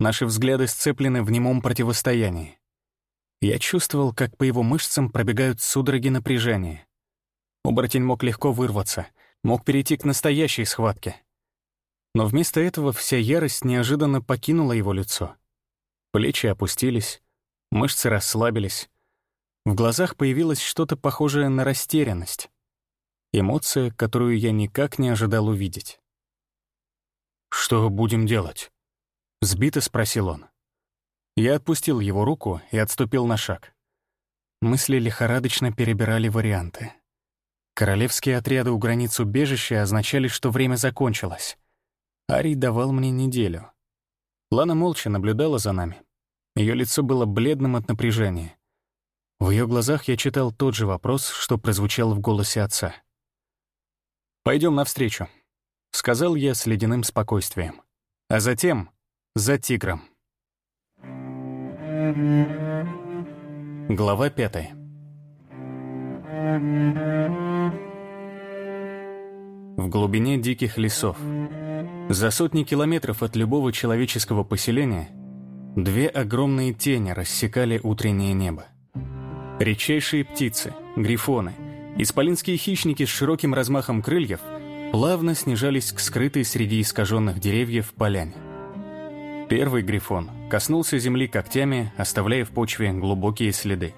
наши взгляды сцеплены в немом противостоянии. Я чувствовал, как по его мышцам пробегают судороги напряжения. Оборотень мог легко вырваться, мог перейти к настоящей схватке. Но вместо этого вся ярость неожиданно покинула его лицо. Плечи опустились, мышцы расслабились. В глазах появилось что-то похожее на растерянность. Эмоция, которую я никак не ожидал увидеть. «Что будем делать?» — сбито спросил он. Я отпустил его руку и отступил на шаг. Мысли лихорадочно перебирали варианты. Королевские отряды у границ убежища означали, что время закончилось. Арий давал мне неделю. Лана молча наблюдала за нами. Ее лицо было бледным от напряжения. В ее глазах я читал тот же вопрос, что прозвучал в голосе отца. «Пойдем навстречу», — сказал я с ледяным спокойствием. А затем за тигром. Глава пятая. В глубине диких лесов, за сотни километров от любого человеческого поселения, две огромные тени рассекали утреннее небо. Редчайшие птицы, грифоны, исполинские хищники с широким размахом крыльев плавно снижались к скрытой среди искаженных деревьев поляне. Первый грифон коснулся земли когтями, оставляя в почве глубокие следы.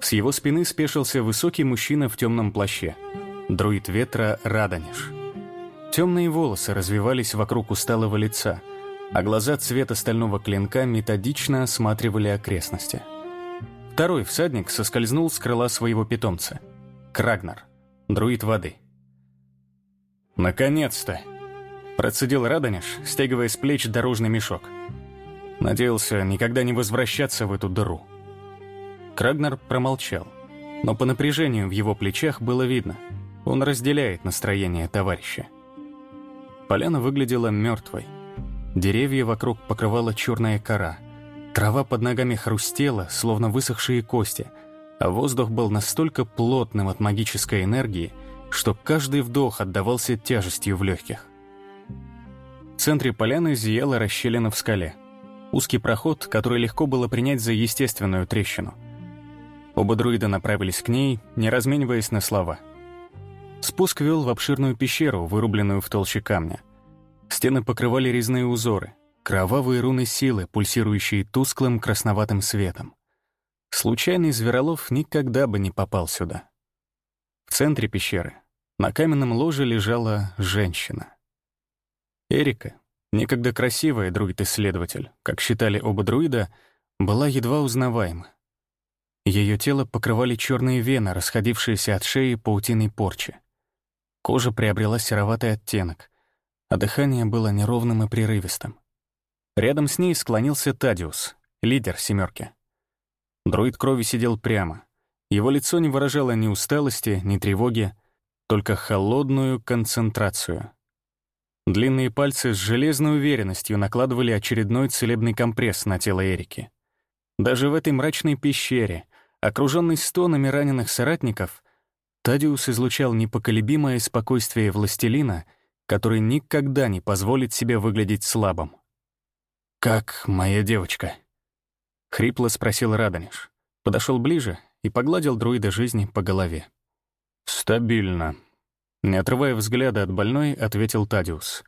С его спины спешился высокий мужчина в темном плаще — друид ветра Раданиш. Темные волосы развивались вокруг усталого лица, а глаза цвета стального клинка методично осматривали окрестности. Второй всадник соскользнул с крыла своего питомца. Крагнар, друид воды. «Наконец-то!» – процедил Раданиш, стягивая с плеч дорожный мешок. Надеялся никогда не возвращаться в эту дыру. Крагнар промолчал, но по напряжению в его плечах было видно – он разделяет настроение товарища. Поляна выглядела мертвой. Деревья вокруг покрывала черная кора. Трава под ногами хрустела, словно высохшие кости, а воздух был настолько плотным от магической энергии, что каждый вдох отдавался тяжестью в легких. В центре поляны зияла расщелина в скале. Узкий проход, который легко было принять за естественную трещину. Оба друида направились к ней, не размениваясь на слова — Спуск вел в обширную пещеру, вырубленную в толще камня. Стены покрывали резные узоры, кровавые руны силы, пульсирующие тусклым красноватым светом. Случайный зверолов никогда бы не попал сюда. В центре пещеры на каменном ложе лежала женщина. Эрика, некогда красивая друид-исследователь, как считали оба друида, была едва узнаваема. Ее тело покрывали черные вены, расходившиеся от шеи паутиной порчи. Кожа приобрела сероватый оттенок, а дыхание было неровным и прерывистым. Рядом с ней склонился Тадиус, лидер «семерки». Друид крови сидел прямо. Его лицо не выражало ни усталости, ни тревоги, только холодную концентрацию. Длинные пальцы с железной уверенностью накладывали очередной целебный компресс на тело Эрики. Даже в этой мрачной пещере, окруженной стонами раненых соратников, Тадиус излучал непоколебимое спокойствие властелина, который никогда не позволит себе выглядеть слабым. «Как моя девочка?» — хрипло спросил Раданиш. Подошел ближе и погладил друида жизни по голове. «Стабильно», — не отрывая взгляда от больной, ответил Тадиус.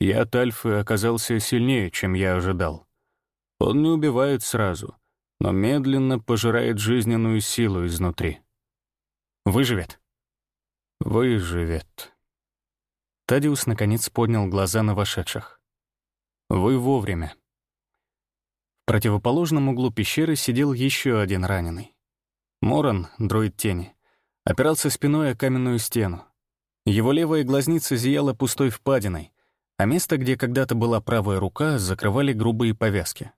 «Я от Альфы оказался сильнее, чем я ожидал. Он не убивает сразу, но медленно пожирает жизненную силу изнутри. Выживет? Выживет. Тадиус наконец поднял глаза на вошедших. Вы вовремя. В противоположном углу пещеры сидел еще один раненый. Моран, дроид тени, опирался спиной о каменную стену. Его левая глазница зияла пустой впадиной, а место, где когда-то была правая рука, закрывали грубые повязки.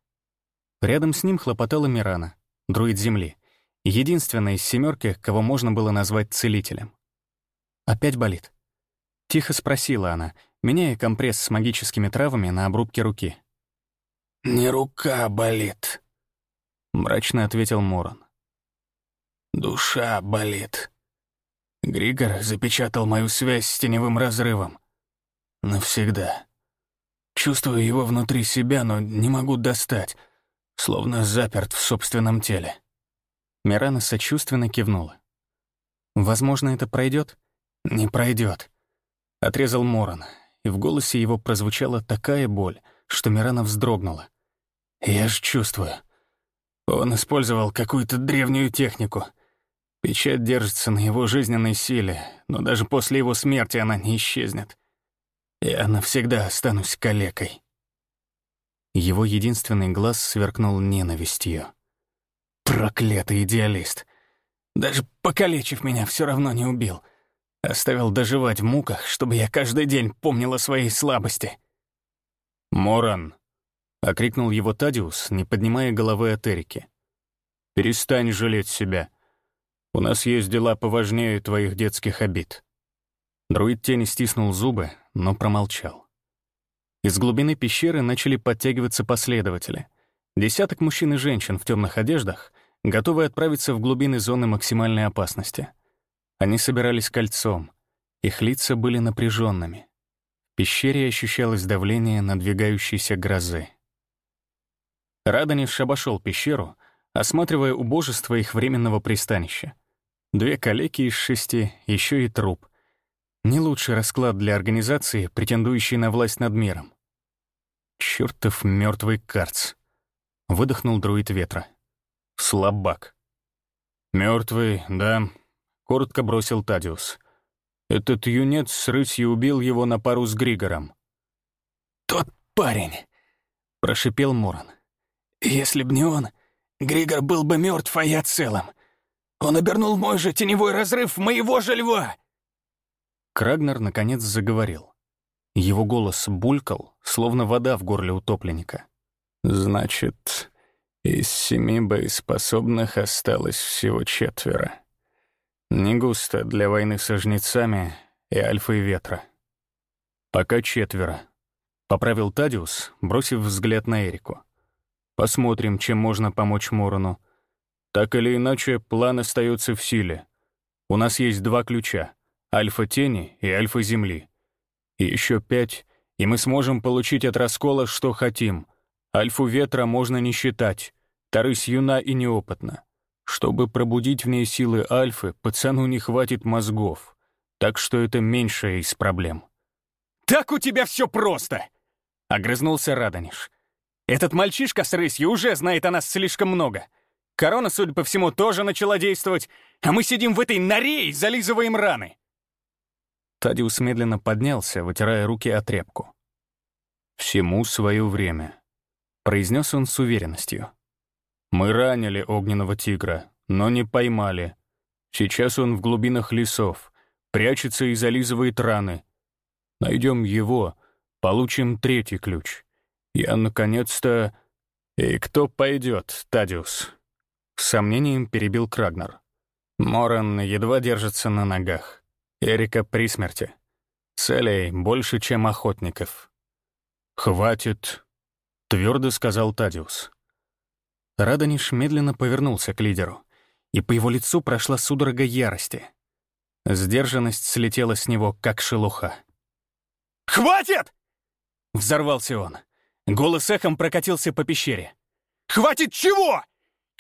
Рядом с ним хлопотала Мирана, друид земли. Единственная из семерки, кого можно было назвать целителем. «Опять болит?» Тихо спросила она, меняя компресс с магическими травами на обрубке руки. «Не рука болит», — мрачно ответил Морон. «Душа болит. Григор запечатал мою связь с теневым разрывом. Навсегда. Чувствую его внутри себя, но не могу достать, словно заперт в собственном теле. Мирана сочувственно кивнула. «Возможно, это пройдет? «Не пройдет, отрезал Моран, и в голосе его прозвучала такая боль, что Мирана вздрогнула. «Я ж чувствую. Он использовал какую-то древнюю технику. Печать держится на его жизненной силе, но даже после его смерти она не исчезнет. Я навсегда останусь калекой». Его единственный глаз сверкнул ненавистью. «Проклятый идеалист! Даже покалечив меня, все равно не убил. Оставил доживать в муках, чтобы я каждый день помнил о своей слабости». «Моран!» — окрикнул его Тадиус, не поднимая головы от Эрики. «Перестань жалеть себя. У нас есть дела поважнее твоих детских обид». Друид тени стиснул зубы, но промолчал. Из глубины пещеры начали подтягиваться последователи. Десяток мужчин и женщин в темных одеждах, готовые отправиться в глубины зоны максимальной опасности. Они собирались кольцом, их лица были напряженными. В пещере ощущалось давление надвигающейся грозы. Радониш обошел пещеру, осматривая убожество их временного пристанища. Две калеки из шести, еще и труп. Не лучший расклад для организации, претендующей на власть над миром. Чертов мертвый карц. Выдохнул друид ветра. Слабак. Мертвый, да, коротко бросил Тадиус. Этот юнец с рысью убил его на пару с Григором. «Тот парень!» — прошипел Моран. «Если б не он, Григор был бы мертв, а я целым. Он обернул мой же теневой разрыв моего же льва!» Крагнер наконец заговорил. Его голос булькал, словно вода в горле утопленника. «Значит, из семи боеспособных осталось всего четверо. Не густо для войны со жнецами и альфой ветра. Пока четверо. Поправил Тадиус, бросив взгляд на Эрику. Посмотрим, чем можно помочь Морону. Так или иначе, план остается в силе. У нас есть два ключа — альфа тени и альфа земли. И еще пять, и мы сможем получить от раскола, что хотим. Альфу ветра можно не считать, Тарысь юна и неопытна. Чтобы пробудить в ней силы альфы, пацану не хватит мозгов. Так что это меньшая из проблем. «Так у тебя все просто!» — огрызнулся Радониш. «Этот мальчишка с рысью уже знает о нас слишком много. Корона, судя по всему, тоже начала действовать, а мы сидим в этой норе и зализываем раны». Тадиус медленно поднялся, вытирая руки о тряпку. «Всему свое время», — произнес он с уверенностью. «Мы ранили огненного тигра, но не поймали. Сейчас он в глубинах лесов, прячется и зализывает раны. Найдем его, получим третий ключ. Я, наконец-то... И кто пойдет, Тадиус?» С сомнением перебил Крагнер. Моран едва держится на ногах. Эрика при смерти. Целей больше, чем охотников. «Хватит», — твердо сказал Тадиус. Радониш медленно повернулся к лидеру, и по его лицу прошла судорога ярости. Сдержанность слетела с него, как шелуха. «Хватит!» — взорвался он. Голос эхом прокатился по пещере. «Хватит чего?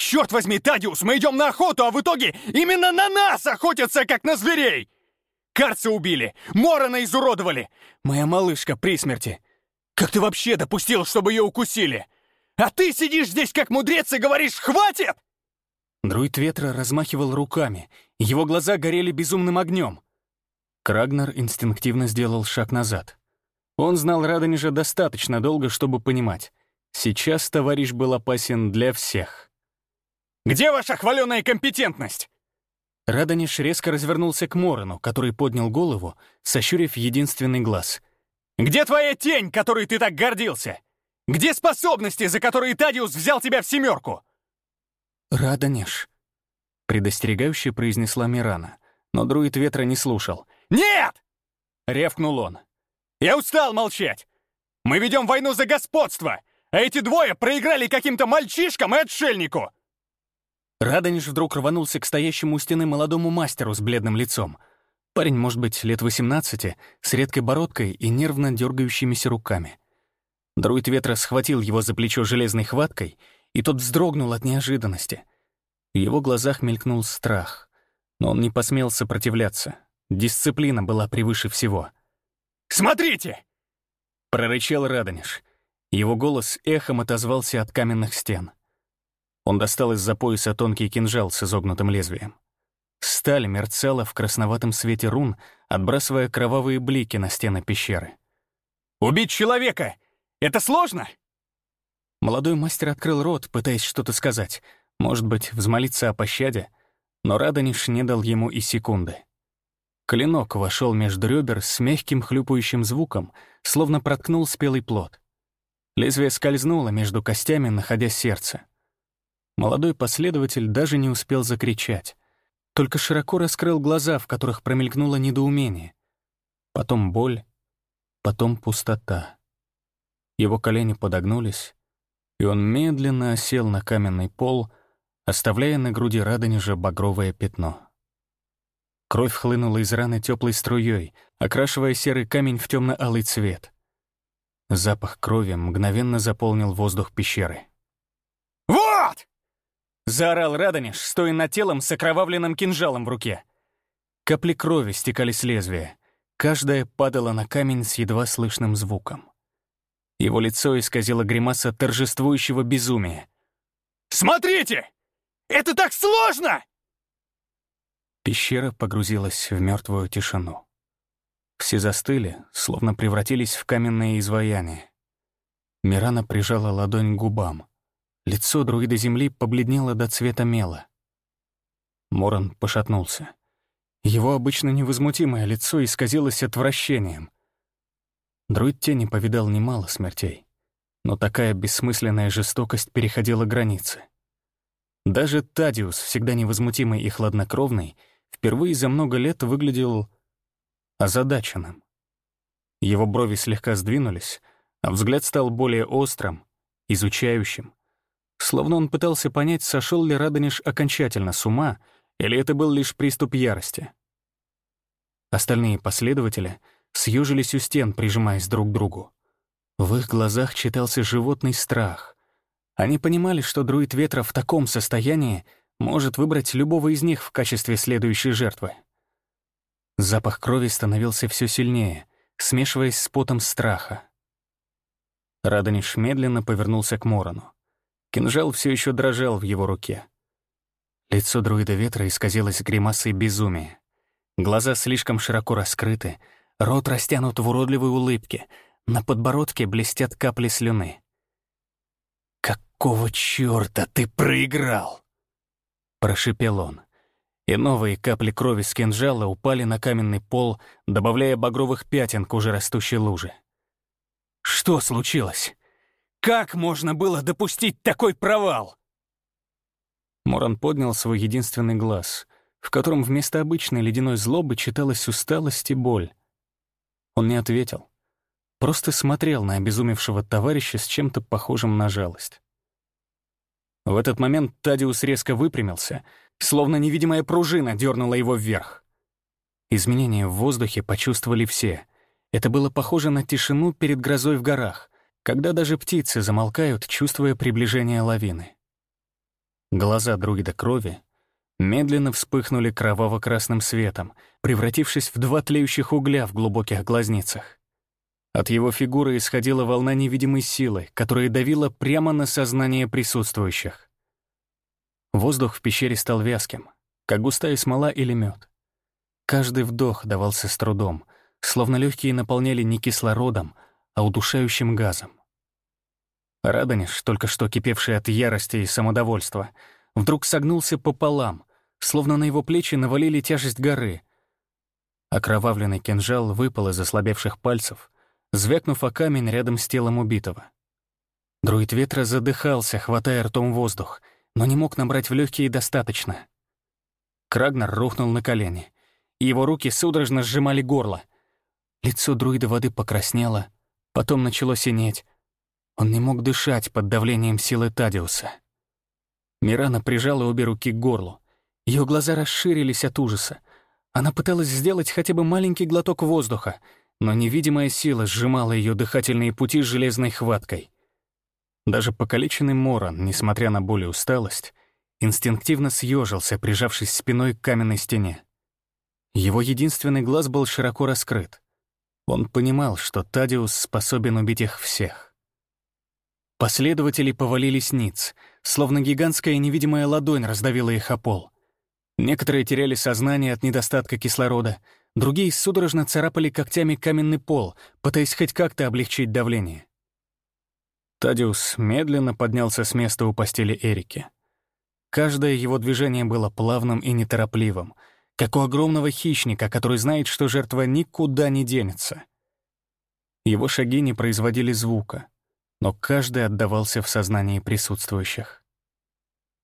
Черт возьми, Тадиус, мы идем на охоту, а в итоге именно на нас охотятся, как на зверей! Карца убили! Морона изуродовали! Моя малышка при смерти! Как ты вообще допустил, чтобы ее укусили? А ты сидишь здесь как мудрец и говоришь «хватит!» Друид ветра размахивал руками, его глаза горели безумным огнем. Крагнер инстинктивно сделал шаг назад. Он знал Радонежа достаточно долго, чтобы понимать. Сейчас товарищ был опасен для всех. «Где ваша хваленая компетентность?» Радониш резко развернулся к Морону, который поднял голову, сощурив единственный глаз. «Где твоя тень, которой ты так гордился? Где способности, за которые Тадиус взял тебя в семерку?» «Радониш», — предостерегающе произнесла Мирана, но друид ветра не слушал. «Нет!» — ревкнул он. «Я устал молчать! Мы ведем войну за господство, а эти двое проиграли каким-то мальчишкам и отшельнику!» Радонеж вдруг рванулся к стоящему у стены молодому мастеру с бледным лицом. Парень, может быть, лет 18, с редкой бородкой и нервно дергающимися руками. Друид ветра схватил его за плечо железной хваткой, и тот вздрогнул от неожиданности. В его глазах мелькнул страх, но он не посмел сопротивляться. Дисциплина была превыше всего. «Смотрите!» — прорычал Радонеж. Его голос эхом отозвался от каменных стен. Он достал из-за пояса тонкий кинжал с изогнутым лезвием. Сталь мерцала в красноватом свете рун, отбрасывая кровавые блики на стены пещеры. «Убить человека! Это сложно?» Молодой мастер открыл рот, пытаясь что-то сказать, может быть, взмолиться о пощаде, но Радониш не дал ему и секунды. Клинок вошел между ребер с мягким хлюпающим звуком, словно проткнул спелый плод. Лезвие скользнуло между костями, находя сердце. Молодой последователь даже не успел закричать, только широко раскрыл глаза, в которых промелькнуло недоумение. Потом боль, потом пустота. Его колени подогнулись, и он медленно осел на каменный пол, оставляя на груди Радонежа багровое пятно. Кровь хлынула из раны теплой струей, окрашивая серый камень в темно-алый цвет. Запах крови мгновенно заполнил воздух пещеры. Заорал Радонеж, стоя над телом с окровавленным кинжалом в руке. Капли крови стекали с лезвия. Каждая падала на камень с едва слышным звуком. Его лицо исказило гримаса торжествующего безумия. «Смотрите! Это так сложно!» Пещера погрузилась в мертвую тишину. Все застыли, словно превратились в каменные изваяния. Мирана прижала ладонь к губам. Лицо друида земли побледнело до цвета мела. Моран пошатнулся. Его обычно невозмутимое лицо исказилось отвращением. Друид тени повидал немало смертей, но такая бессмысленная жестокость переходила границы. Даже Тадиус, всегда невозмутимый и хладнокровный, впервые за много лет выглядел озадаченным. Его брови слегка сдвинулись, а взгляд стал более острым, изучающим. Словно он пытался понять, сошел ли Радонеж окончательно с ума или это был лишь приступ ярости? Остальные последователи съежились у стен, прижимаясь друг к другу. В их глазах читался животный страх. Они понимали, что друид ветра в таком состоянии может выбрать любого из них в качестве следующей жертвы. Запах крови становился все сильнее, смешиваясь с потом страха. Радониш медленно повернулся к Морону. Кинжал все еще дрожал в его руке. Лицо друида ветра исказилось гримасой безумия. Глаза слишком широко раскрыты, рот растянут в уродливой улыбке, на подбородке блестят капли слюны. «Какого чёрта ты проиграл?» Прошипел он. И новые капли крови с кинжала упали на каменный пол, добавляя багровых пятен к уже растущей луже. «Что случилось? Как можно было допустить такой провал?» Моран поднял свой единственный глаз, в котором вместо обычной ледяной злобы читалась усталость и боль. Он не ответил, просто смотрел на обезумевшего товарища с чем-то похожим на жалость. В этот момент Тадиус резко выпрямился, словно невидимая пружина дернула его вверх. Изменения в воздухе почувствовали все. Это было похоже на тишину перед грозой в горах, когда даже птицы замолкают, чувствуя приближение лавины. Глаза друида крови медленно вспыхнули кроваво-красным светом, превратившись в два тлеющих угля в глубоких глазницах. От его фигуры исходила волна невидимой силы, которая давила прямо на сознание присутствующих. Воздух в пещере стал вязким, как густая смола или мед. Каждый вдох давался с трудом, словно легкие наполняли не кислородом, а удушающим газом. Радонеж, только что кипевший от ярости и самодовольства, вдруг согнулся пополам, словно на его плечи навалили тяжесть горы. Окровавленный кинжал выпал из ослабевших пальцев, звякнув о камень рядом с телом убитого. Друид ветра задыхался, хватая ртом воздух, но не мог набрать в легкие достаточно. Крагнер рухнул на колени, его руки судорожно сжимали горло. Лицо друида воды покраснело, потом начало синеть, он не мог дышать под давлением силы Тадиуса. Мирана прижала обе руки к горлу. Ее глаза расширились от ужаса. Она пыталась сделать хотя бы маленький глоток воздуха, но невидимая сила сжимала ее дыхательные пути железной хваткой. Даже покалеченный Моран, несмотря на боль и усталость, инстинктивно съежился, прижавшись спиной к каменной стене. Его единственный глаз был широко раскрыт. Он понимал, что Тадиус способен убить их всех. Последователи повалились ниц, словно гигантская невидимая ладонь раздавила их о пол. Некоторые теряли сознание от недостатка кислорода, другие судорожно царапали когтями каменный пол, пытаясь хоть как-то облегчить давление. Тадиус медленно поднялся с места у постели Эрики. Каждое его движение было плавным и неторопливым, как у огромного хищника, который знает, что жертва никуда не денется. Его шаги не производили звука, но каждый отдавался в сознании присутствующих.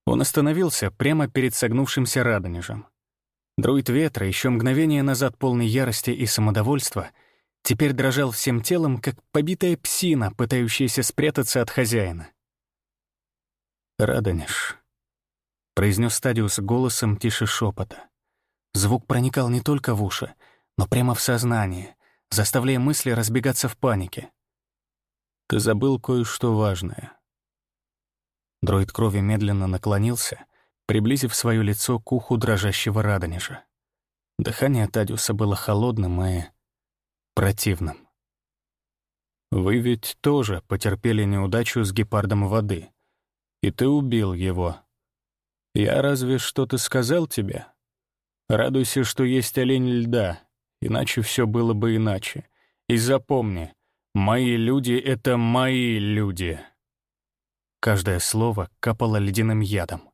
Он остановился прямо перед согнувшимся Радонежем. Друид ветра, еще мгновение назад полный ярости и самодовольства, теперь дрожал всем телом, как побитая псина, пытающаяся спрятаться от хозяина. «Радонеж», — произнес Стадиус голосом тише шепота. Звук проникал не только в уши, но прямо в сознание, заставляя мысли разбегаться в панике. «Ты забыл кое-что важное. Дроид крови медленно наклонился, приблизив свое лицо к уху дрожащего Радонежа. Дыхание Тадиуса было холодным и противным. «Вы ведь тоже потерпели неудачу с гепардом воды, и ты убил его. Я разве что-то сказал тебе? Радуйся, что есть олень льда, иначе все было бы иначе. И запомни, мои люди — это мои люди». Каждое слово капало ледяным ядом.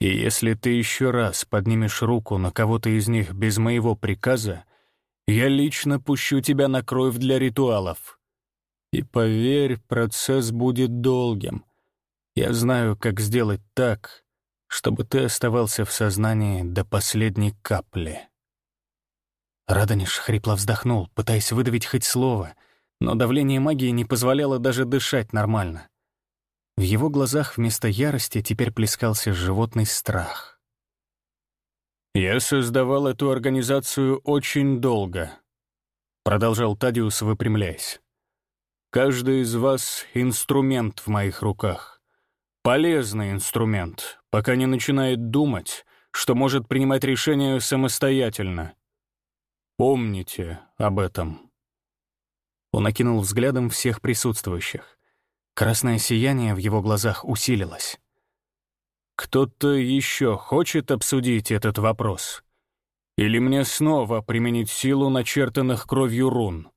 И если ты еще раз поднимешь руку на кого-то из них без моего приказа, я лично пущу тебя на кровь для ритуалов. И поверь, процесс будет долгим. Я знаю, как сделать так, чтобы ты оставался в сознании до последней капли. Радониш хрипло вздохнул, пытаясь выдавить хоть слово, но давление магии не позволяло даже дышать нормально. В его глазах вместо ярости теперь плескался животный страх. «Я создавал эту организацию очень долго», — продолжал Тадиус, выпрямляясь. «Каждый из вас — инструмент в моих руках. Полезный инструмент, пока не начинает думать, что может принимать решения самостоятельно. Помните об этом». Он окинул взглядом всех присутствующих. Красное сияние в его глазах усилилось. «Кто-то еще хочет обсудить этот вопрос? Или мне снова применить силу начертанных кровью рун?»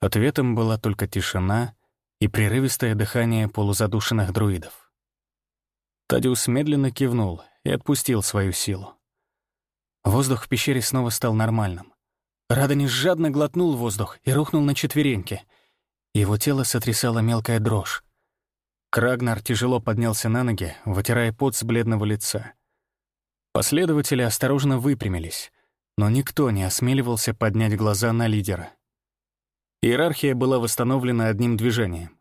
Ответом была только тишина и прерывистое дыхание полузадушенных друидов. Тадиус медленно кивнул и отпустил свою силу. Воздух в пещере снова стал нормальным. Радонис жадно глотнул воздух и рухнул на четвереньки — его тело сотрясала мелкая дрожь. Крагнар тяжело поднялся на ноги, вытирая пот с бледного лица. Последователи осторожно выпрямились, но никто не осмеливался поднять глаза на лидера. Иерархия была восстановлена одним движением.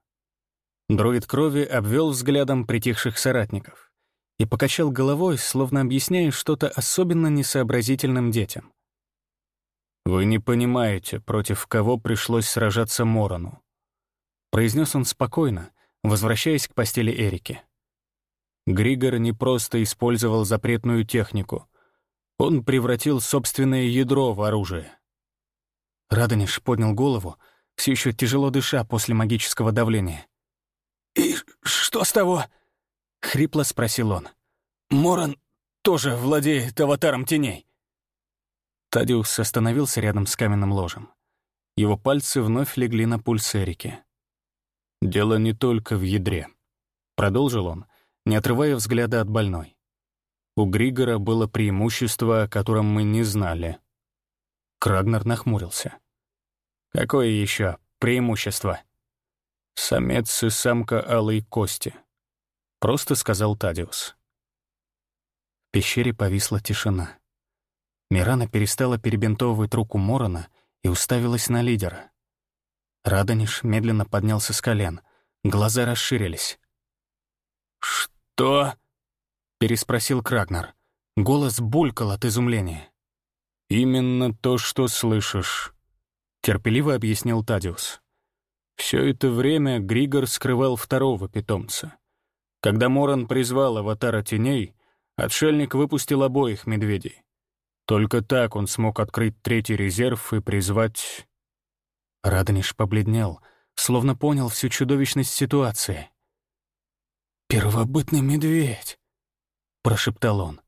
Дроид крови обвел взглядом притихших соратников и покачал головой, словно объясняя что-то особенно несообразительным детям. «Вы не понимаете, против кого пришлось сражаться Морону произнес он спокойно, возвращаясь к постели Эрики. Григор не просто использовал запретную технику. Он превратил собственное ядро в оружие. Радониш поднял голову, все еще тяжело дыша после магического давления. «И что с того?» — хрипло спросил он. «Моран тоже владеет аватаром теней». Тадиус остановился рядом с каменным ложем. Его пальцы вновь легли на пульс Эрики. «Дело не только в ядре», — продолжил он, не отрывая взгляда от больной. «У Григора было преимущество, о котором мы не знали». Крагнер нахмурился. «Какое еще преимущество?» «Самец и самка алой кости», — просто сказал Тадиус. В пещере повисла тишина. Мирана перестала перебинтовывать руку Морона и уставилась на лидера. Радониш медленно поднялся с колен. Глаза расширились. «Что?» — переспросил Крагнар. Голос булькал от изумления. «Именно то, что слышишь», — терпеливо объяснил Тадиус. Все это время Григор скрывал второго питомца. Когда Моран призвал аватара теней, отшельник выпустил обоих медведей. Только так он смог открыть третий резерв и призвать... Радониш побледнел, словно понял всю чудовищность ситуации. «Первобытный медведь!» — прошептал он.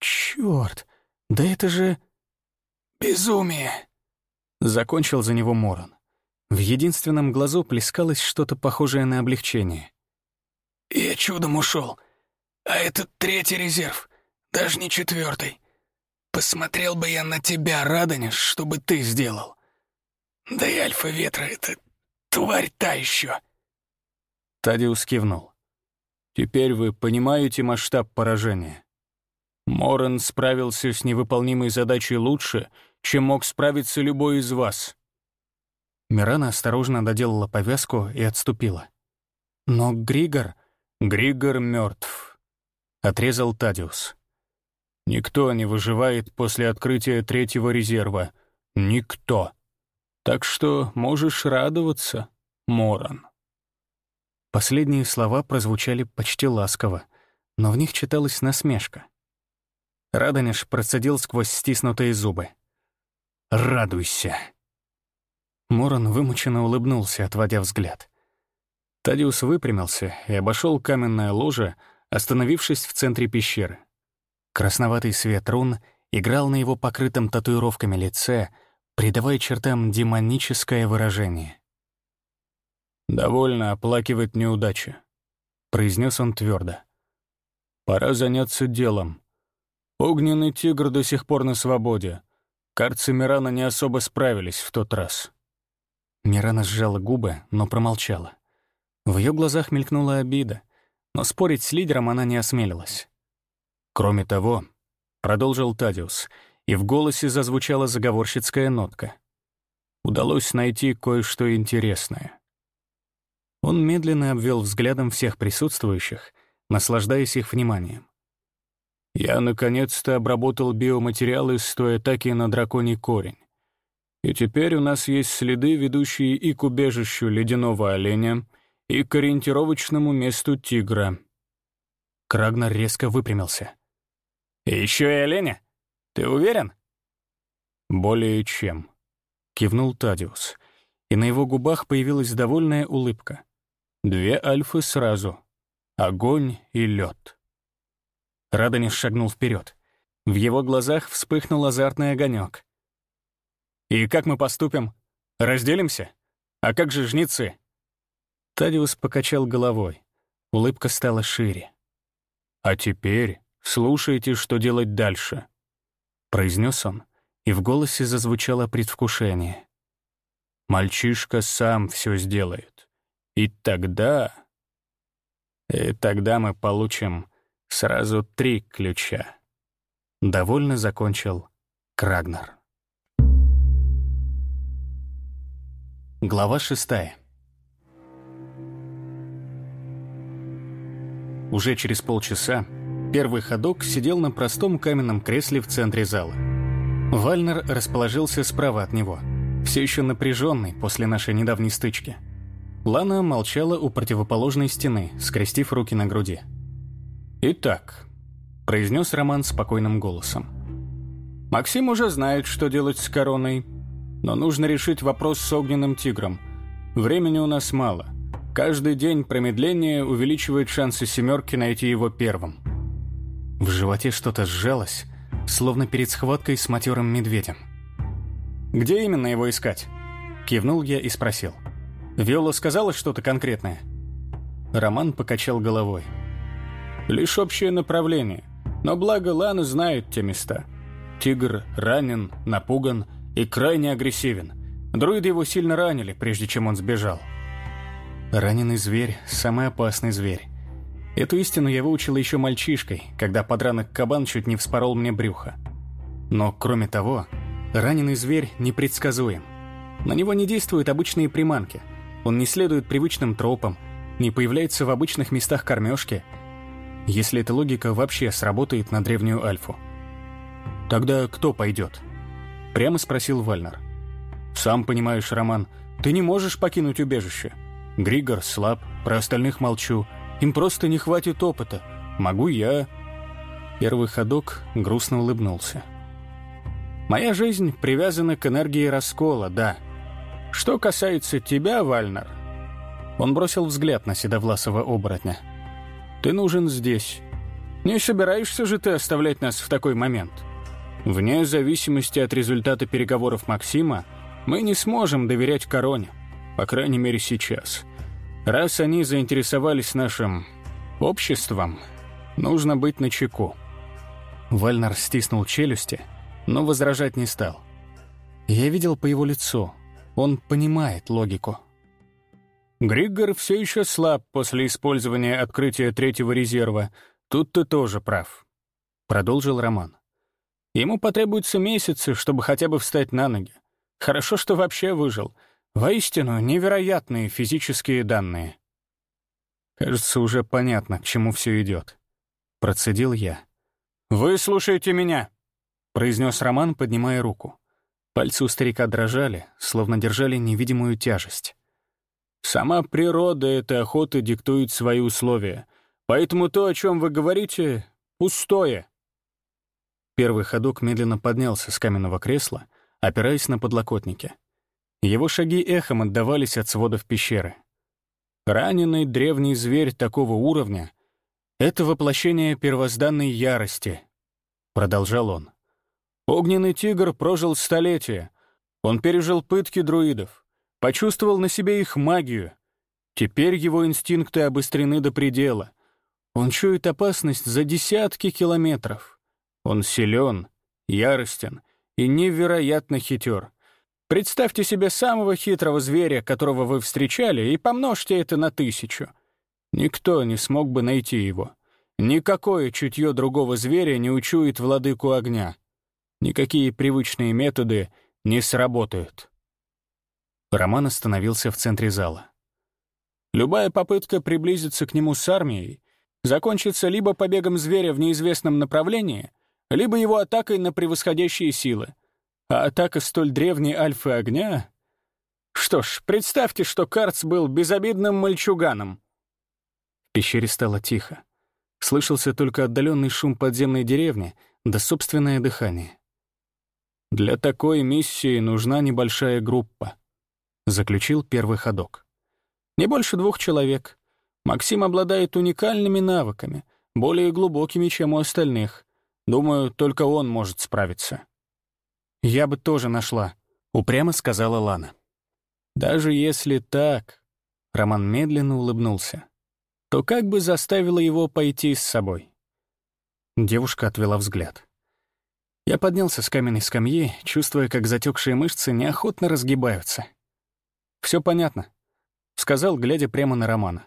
«Чёрт! Да это же...» «Безумие!» — закончил за него Моран. В единственном глазу плескалось что-то похожее на облегчение. «Я чудом ушел, а этот третий резерв, даже не четвертый. Посмотрел бы я на тебя, Радонеж, чтобы ты сделал. Да и Альфа-Ветра — это тварь та еще. Тадиус кивнул. «Теперь вы понимаете масштаб поражения. Моран справился с невыполнимой задачей лучше, чем мог справиться любой из вас. Мирана осторожно доделала повязку и отступила. «Но Григор...» «Григор мертв», — отрезал Тадиус. «Никто не выживает после открытия третьего резерва. Никто. Так что можешь радоваться, Моран». Последние слова прозвучали почти ласково, но в них читалась насмешка. Радонеж процедил сквозь стиснутые зубы. «Радуйся!» Моран вымученно улыбнулся, отводя взгляд. Тадиус выпрямился и обошел каменное ложе, остановившись в центре пещеры. Красноватый свет рун играл на его покрытом татуировками лице, придавая чертам демоническое выражение. «Довольно оплакивать неудачи», — произнес он твердо. «Пора заняться делом. Огненный тигр до сих пор на свободе. Карцы Мирана не особо справились в тот раз». Мирана сжала губы, но промолчала. В ее глазах мелькнула обида, но спорить с лидером она не осмелилась. Кроме того, продолжил Тадиус, и в голосе зазвучала заговорщицкая нотка. Удалось найти кое-что интересное. Он медленно обвел взглядом всех присутствующих, наслаждаясь их вниманием. «Я наконец-то обработал биоматериалы с той атаки на драконий корень. И теперь у нас есть следы, ведущие и к убежищу ледяного оленя, и к ориентировочному месту тигра. Крагнар резко выпрямился. «И еще и оленя? Ты уверен?» «Более чем», — кивнул Тадиус, и на его губах появилась довольная улыбка. «Две альфы сразу. Огонь и лед». Радониш шагнул вперед. В его глазах вспыхнул азартный огонек. «И как мы поступим? Разделимся? А как же жнецы?» Тадиус покачал головой. Улыбка стала шире. «А теперь слушайте, что делать дальше», — произнес он, и в голосе зазвучало предвкушение. «Мальчишка сам все сделает. И тогда...» «И тогда мы получим сразу три ключа». Довольно закончил Крагнар. Глава шестая. Уже через полчаса первый ходок сидел на простом каменном кресле в центре зала. Вальнер расположился справа от него, все еще напряженный после нашей недавней стычки. Лана молчала у противоположной стены, скрестив руки на груди. «Итак», — произнес Роман спокойным голосом. «Максим уже знает, что делать с короной, но нужно решить вопрос с огненным тигром. Времени у нас мало. Каждый день промедления увеличивает шансы семерки найти его первым. В животе что-то сжалось, словно перед схваткой с матерым медведем. «Где именно его искать?» Кивнул я и спросил. «Виола сказала что-то конкретное?» Роман покачал головой. «Лишь общее направление. Но благо Лана знает те места. Тигр ранен, напуган и крайне агрессивен. Друиды его сильно ранили, прежде чем он сбежал. Раненый зверь — самый опасный зверь. Эту истину я выучила еще мальчишкой, когда подранок кабан чуть не вспорол мне брюхо. Но, кроме того, раненый зверь непредсказуем. На него не действуют обычные приманки. Он не следует привычным тропам, не появляется в обычных местах кормежки, если эта логика вообще сработает на древнюю альфу. Тогда кто пойдет? Прямо спросил Вальнер. Сам понимаешь, Роман, ты не можешь покинуть убежище. Григор слаб, про остальных молчу. Им просто не хватит опыта. Могу я...» Первый ходок грустно улыбнулся. «Моя жизнь привязана к энергии раскола, да. Что касается тебя, Вальнер...» Он бросил взгляд на седовласого оборотня. «Ты нужен здесь. Не собираешься же ты оставлять нас в такой момент? Вне зависимости от результата переговоров Максима, мы не сможем доверять короне, по крайней мере сейчас. Раз они заинтересовались нашим обществом, нужно быть начеку. Вальнар стиснул челюсти, но возражать не стал. Я видел по его лицу, он понимает логику. Григгор все еще слаб после использования открытия третьего резерва. Тут ты тоже прав. Продолжил Роман. Ему потребуются месяцы, чтобы хотя бы встать на ноги. Хорошо, что вообще выжил. Воистину, невероятные физические данные. Кажется, уже понятно, к чему все идет. Процедил я. «Вы слушаете меня!» — произнес Роман, поднимая руку. Пальцы у старика дрожали, словно держали невидимую тяжесть. «Сама природа этой охоты диктует свои условия, поэтому то, о чем вы говорите, пустое». Первый ходок медленно поднялся с каменного кресла, опираясь на подлокотники. Его шаги эхом отдавались от сводов пещеры. Раненый древний зверь такого уровня — это воплощение первозданной ярости, — продолжал он. Огненный тигр прожил столетия. Он пережил пытки друидов, почувствовал на себе их магию. Теперь его инстинкты обострены до предела. Он чует опасность за десятки километров. Он силен, яростен и невероятно хитер. Представьте себе самого хитрого зверя, которого вы встречали, и помножьте это на тысячу. Никто не смог бы найти его. Никакое чутье другого зверя не учует владыку огня. Никакие привычные методы не сработают. Роман остановился в центре зала. Любая попытка приблизиться к нему с армией закончится либо побегом зверя в неизвестном направлении, либо его атакой на превосходящие силы. А атака столь древней альфы огня... Что ж, представьте, что Карц был безобидным мальчуганом. В пещере стало тихо. Слышался только отдаленный шум подземной деревни да собственное дыхание. Для такой миссии нужна небольшая группа, заключил первый ходок. Не больше двух человек. Максим обладает уникальными навыками, более глубокими, чем у остальных. Думаю, только он может справиться. «Я бы тоже нашла», — упрямо сказала Лана. «Даже если так...» — Роман медленно улыбнулся. «То как бы заставила его пойти с собой?» Девушка отвела взгляд. Я поднялся с каменной скамьи, чувствуя, как затекшие мышцы неохотно разгибаются. Все понятно», — сказал, глядя прямо на Романа.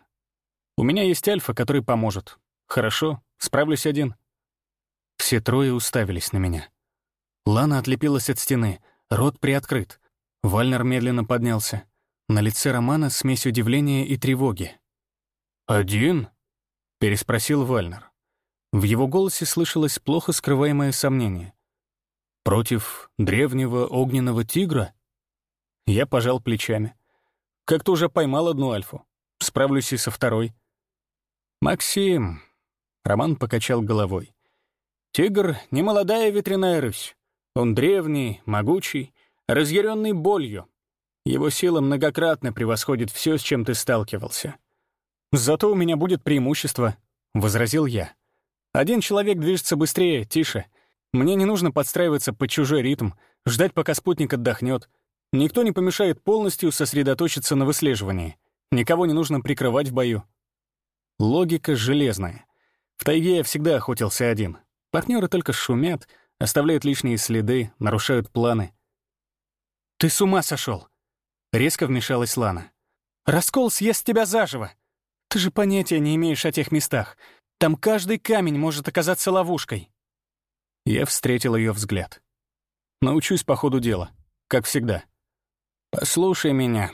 «У меня есть альфа, который поможет. Хорошо, справлюсь один». Все трое уставились на меня. Лана отлепилась от стены, рот приоткрыт. Вальнер медленно поднялся. На лице Романа смесь удивления и тревоги. «Один?» — переспросил Вальнер. В его голосе слышалось плохо скрываемое сомнение. Против древнего огненного тигра? Я пожал плечами. Как-то уже поймал одну альфу. Справлюсь и со второй. «Максим», — Роман покачал головой. «Тигр — не молодая ветряная рысь. Он древний, могучий, разъяренный болью. Его сила многократно превосходит все, с чем ты сталкивался. Зато у меня будет преимущество», — возразил я. «Один человек движется быстрее, тише, мне не нужно подстраиваться под чужой ритм, ждать, пока спутник отдохнет. Никто не помешает полностью сосредоточиться на выслеживании. Никого не нужно прикрывать в бою. Логика железная. В тайге я всегда охотился один. Партнеры только шумят, оставляют лишние следы, нарушают планы. «Ты с ума сошел! резко вмешалась Лана. «Раскол съест тебя заживо! Ты же понятия не имеешь о тех местах. Там каждый камень может оказаться ловушкой». Я встретил ее взгляд. Научусь по ходу дела, как всегда. «Послушай меня».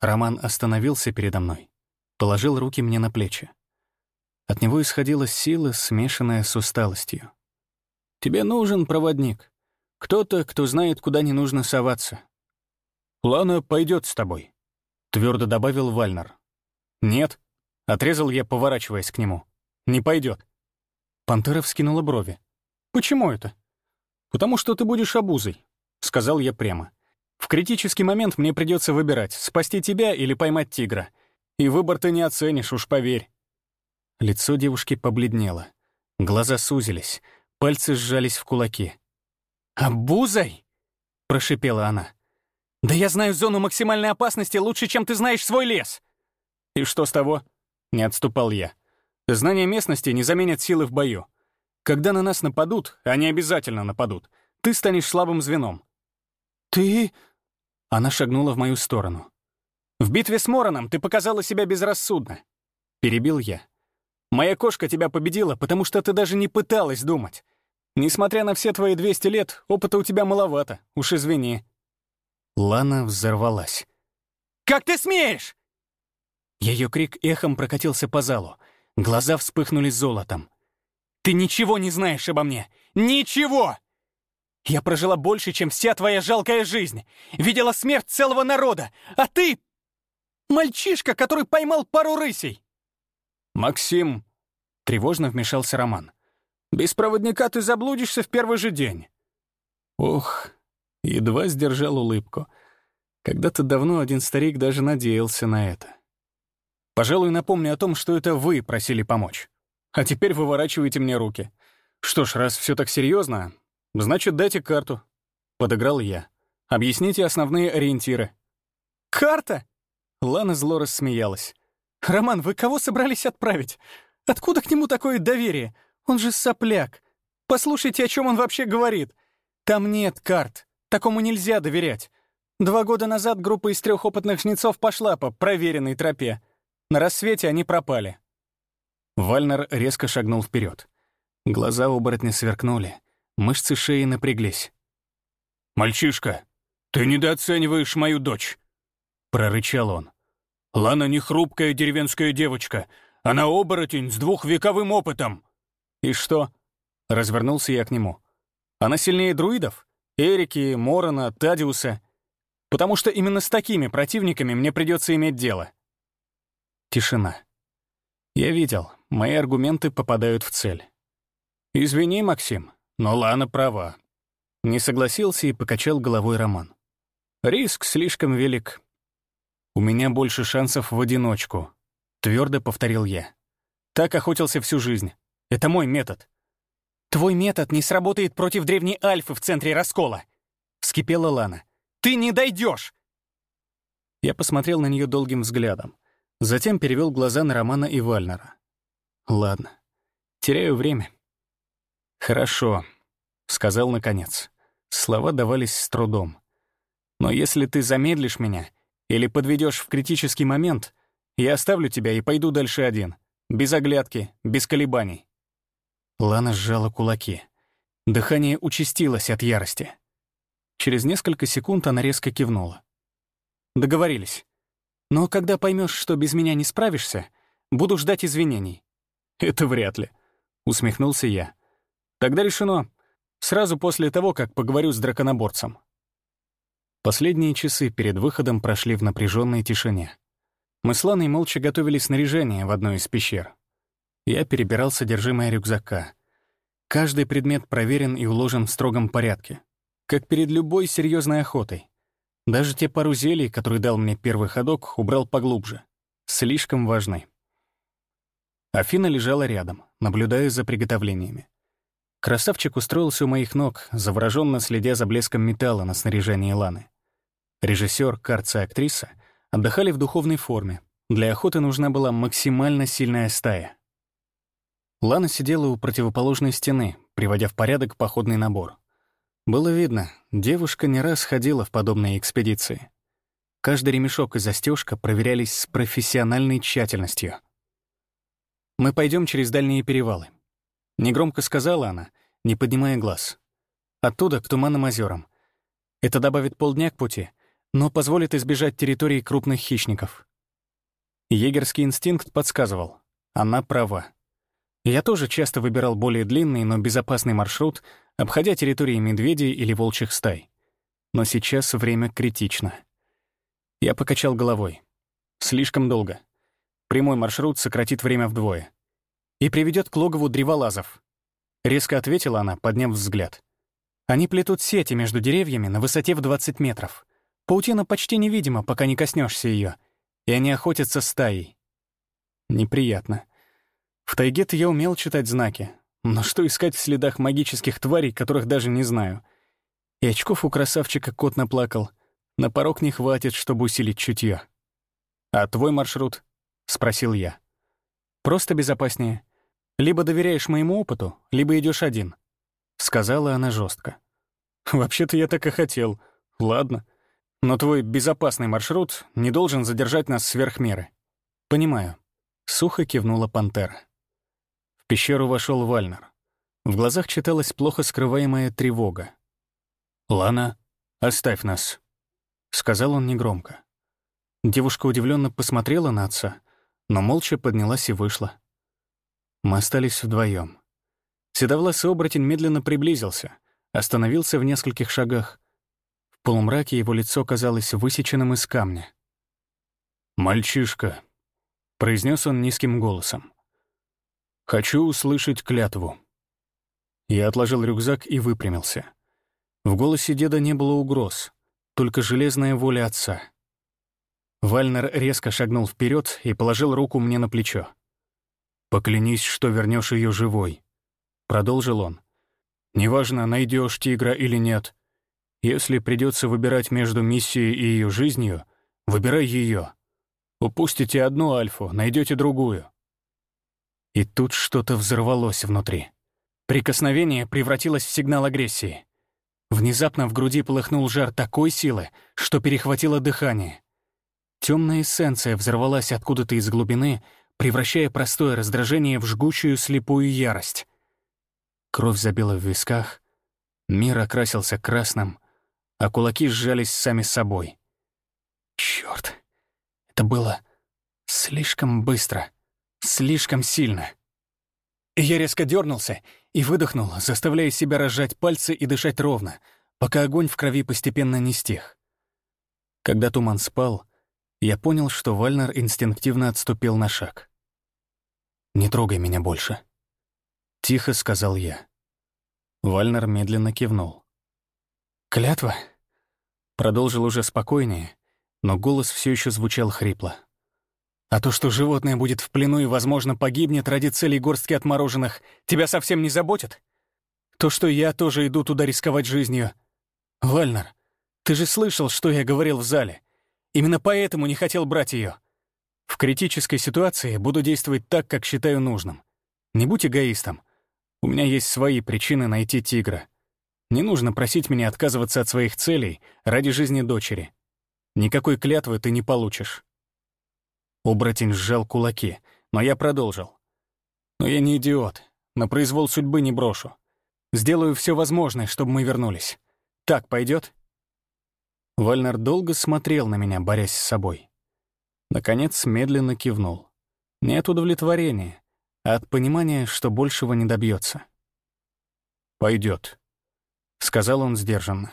Роман остановился передо мной, положил руки мне на плечи. От него исходила сила, смешанная с усталостью. «Тебе нужен проводник. Кто-то, кто знает, куда не нужно соваться. Лана пойдет с тобой», — твердо добавил Вальнер. «Нет», — отрезал я, поворачиваясь к нему. «Не пойдет». Пантера вскинула брови. «Почему это?» «Потому что ты будешь обузой», — сказал я прямо. «В критический момент мне придется выбирать, спасти тебя или поймать тигра. И выбор ты не оценишь, уж поверь». Лицо девушки побледнело. Глаза сузились, пальцы сжались в кулаки. «Обузой?» — прошипела она. «Да я знаю зону максимальной опасности лучше, чем ты знаешь свой лес!» «И что с того?» — не отступал я. «Знание местности не заменит силы в бою. Когда на нас нападут, они обязательно нападут, ты станешь слабым звеном». «Ты...» — она шагнула в мою сторону. «В битве с Мороном ты показала себя безрассудно», — перебил я. «Моя кошка тебя победила, потому что ты даже не пыталась думать. Несмотря на все твои 200 лет, опыта у тебя маловато, уж извини». Лана взорвалась. «Как ты смеешь?» Ее крик эхом прокатился по залу. Глаза вспыхнули золотом. «Ты ничего не знаешь обо мне! Ничего! Я прожила больше, чем вся твоя жалкая жизнь! Видела смерть целого народа! А ты... Мальчишка, который поймал пару рысей!» «Максим!» — тревожно вмешался Роман. «Без проводника ты заблудишься в первый же день!» Ох, Едва сдержал улыбку. Когда-то давно один старик даже надеялся на это. Пожалуй, напомню о том, что это вы просили помочь. А теперь выворачиваете мне руки. Что ж, раз все так серьезно, значит, дайте карту. Подыграл я. Объясните основные ориентиры. Карта? Лана зло рассмеялась. «Роман, вы кого собрались отправить? Откуда к нему такое доверие? Он же сопляк. Послушайте, о чем он вообще говорит. Там нет карт. Такому нельзя доверять. Два года назад группа из трех опытных жнецов пошла по проверенной тропе. На рассвете они пропали. Вальнер резко шагнул вперед. Глаза оборотня сверкнули, мышцы шеи напряглись. «Мальчишка, ты недооцениваешь мою дочь!» — прорычал он. «Лана не хрупкая деревенская девочка, она оборотень с двухвековым опытом!» «И что?» — развернулся я к нему. «Она сильнее друидов?» Эрики, Морона, Тадиуса. Потому что именно с такими противниками мне придется иметь дело. Тишина. Я видел, мои аргументы попадают в цель. «Извини, Максим, но Лана права». Не согласился и покачал головой Роман. «Риск слишком велик. У меня больше шансов в одиночку», — твердо повторил я. Так охотился всю жизнь. Это мой метод. «Твой метод не сработает против древней Альфы в центре раскола!» — вскипела Лана. «Ты не дойдешь!» Я посмотрел на нее долгим взглядом. Затем перевел глаза на Романа и Вальнера. «Ладно. Теряю время». «Хорошо», — сказал наконец. Слова давались с трудом. «Но если ты замедлишь меня или подведешь в критический момент, я оставлю тебя и пойду дальше один, без оглядки, без колебаний. Лана сжала кулаки. Дыхание участилось от ярости. Через несколько секунд она резко кивнула. «Договорились. Но когда поймешь, что без меня не справишься, буду ждать извинений». «Это вряд ли», — усмехнулся я. «Тогда решено. Сразу после того, как поговорю с драконоборцем». Последние часы перед выходом прошли в напряженной тишине. Мы с Ланой молча готовили снаряжение в одной из пещер. Я перебирал содержимое рюкзака. Каждый предмет проверен и уложен в строгом порядке, как перед любой серьезной охотой. Даже те пару зелий, которые дал мне первый ходок, убрал поглубже. Слишком важны. Афина лежала рядом, наблюдая за приготовлениями. Красавчик устроился у моих ног, завороженно следя за блеском металла на снаряжении Ланы. Режиссер, карца и актриса отдыхали в духовной форме. Для охоты нужна была максимально сильная стая. Лана сидела у противоположной стены, приводя в порядок походный набор. Было видно, девушка не раз ходила в подобные экспедиции. Каждый ремешок и застежка проверялись с профессиональной тщательностью. «Мы пойдем через дальние перевалы», — негромко сказала она, не поднимая глаз. «Оттуда к Туманным озерам. Это добавит полдня к пути, но позволит избежать территории крупных хищников». Егерский инстинкт подсказывал. Она права. Я тоже часто выбирал более длинный, но безопасный маршрут, обходя территории медведей или волчьих стай. Но сейчас время критично. Я покачал головой. Слишком долго. Прямой маршрут сократит время вдвое. И приведет к логову древолазов. Резко ответила она, подняв взгляд. Они плетут сети между деревьями на высоте в 20 метров. Паутина почти невидима, пока не коснешься ее, и они охотятся стаей. Неприятно. В тайге-то я умел читать знаки, но что искать в следах магических тварей, которых даже не знаю? И очков у красавчика кот наплакал. На порог не хватит, чтобы усилить чутье. «А твой маршрут?» — спросил я. «Просто безопаснее. Либо доверяешь моему опыту, либо идешь один», — сказала она жестко. «Вообще-то я так и хотел. Ладно. Но твой безопасный маршрут не должен задержать нас сверх меры. Понимаю. Сухо кивнула пантера. В пещеру вошел Вальнер. В глазах читалась плохо скрываемая тревога. «Лана, оставь нас», — сказал он негромко. Девушка удивленно посмотрела на отца, но молча поднялась и вышла. Мы остались вдвоем. Седовласый оборотень медленно приблизился, остановился в нескольких шагах, полумраке его лицо казалось высеченным из камня. «Мальчишка», — произнес он низким голосом, — «хочу услышать клятву». Я отложил рюкзак и выпрямился. В голосе деда не было угроз, только железная воля отца. Вальнер резко шагнул вперед и положил руку мне на плечо. «Поклянись, что вернешь ее живой», — продолжил он. «Неважно, найдешь тигра или нет, если придется выбирать между миссией и ее жизнью, выбирай ее. Упустите одну альфу, найдете другую. И тут что-то взорвалось внутри. Прикосновение превратилось в сигнал агрессии. Внезапно в груди полыхнул жар такой силы, что перехватило дыхание. Темная эссенция взорвалась откуда-то из глубины, превращая простое раздражение в жгучую слепую ярость. Кровь забила в висках, мир окрасился красным, а кулаки сжались сами собой. Черт, это было слишком быстро, слишком сильно. Я резко дернулся и выдохнул, заставляя себя разжать пальцы и дышать ровно, пока огонь в крови постепенно не стих. Когда туман спал, я понял, что Вальнер инстинктивно отступил на шаг. «Не трогай меня больше», — тихо сказал я. Вальнер медленно кивнул. «Клятва?» Продолжил уже спокойнее, но голос все еще звучал хрипло. «А то, что животное будет в плену и, возможно, погибнет ради целей горстки отмороженных, тебя совсем не заботит? То, что я тоже иду туда рисковать жизнью. Вальнер, ты же слышал, что я говорил в зале. Именно поэтому не хотел брать ее. В критической ситуации буду действовать так, как считаю нужным. Не будь эгоистом. У меня есть свои причины найти тигра. Не нужно просить меня отказываться от своих целей ради жизни дочери. Никакой клятвы ты не получишь». Оборотень сжал кулаки, но я продолжил. «Но я не идиот, на произвол судьбы не брошу. Сделаю все возможное, чтобы мы вернулись. Так пойдет? Вальнер долго смотрел на меня, борясь с собой. Наконец медленно кивнул. Не от удовлетворения, а от понимания, что большего не добьется. Пойдет. — сказал он сдержанно.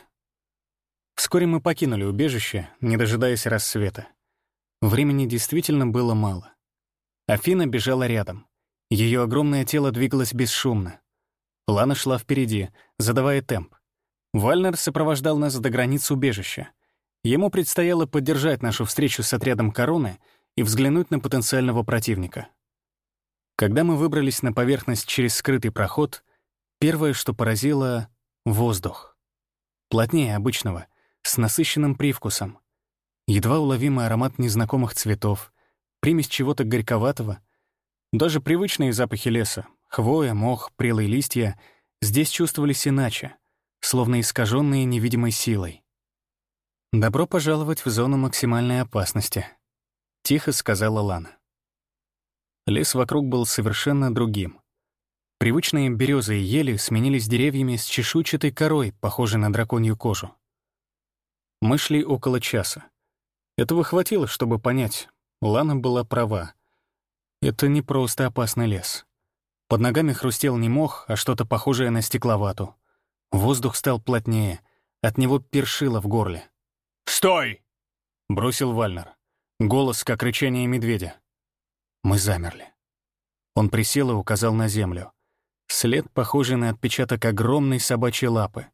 Вскоре мы покинули убежище, не дожидаясь рассвета. Времени действительно было мало. Афина бежала рядом. Ее огромное тело двигалось бесшумно. Лана шла впереди, задавая темп. Вальнер сопровождал нас до границы убежища. Ему предстояло поддержать нашу встречу с отрядом короны и взглянуть на потенциального противника. Когда мы выбрались на поверхность через скрытый проход, первое, что поразило Воздух. Плотнее обычного, с насыщенным привкусом. Едва уловимый аромат незнакомых цветов, примесь чего-то горьковатого. Даже привычные запахи леса — хвоя, мох, прелые листья — здесь чувствовались иначе, словно искаженные невидимой силой. «Добро пожаловать в зону максимальной опасности», — тихо сказала Лана. Лес вокруг был совершенно другим. Привычные березы и ели сменились деревьями с чешуйчатой корой, похожей на драконью кожу. Мы шли около часа. Этого хватило, чтобы понять, Лана была права. Это не просто опасный лес. Под ногами хрустел не мох, а что-то похожее на стекловату. Воздух стал плотнее, от него першило в горле. «Стой!» бросил Вальнер. Голос, как рычание медведя. Мы замерли. Он присел и указал на землю. След, похожий на отпечаток огромной собачьей лапы.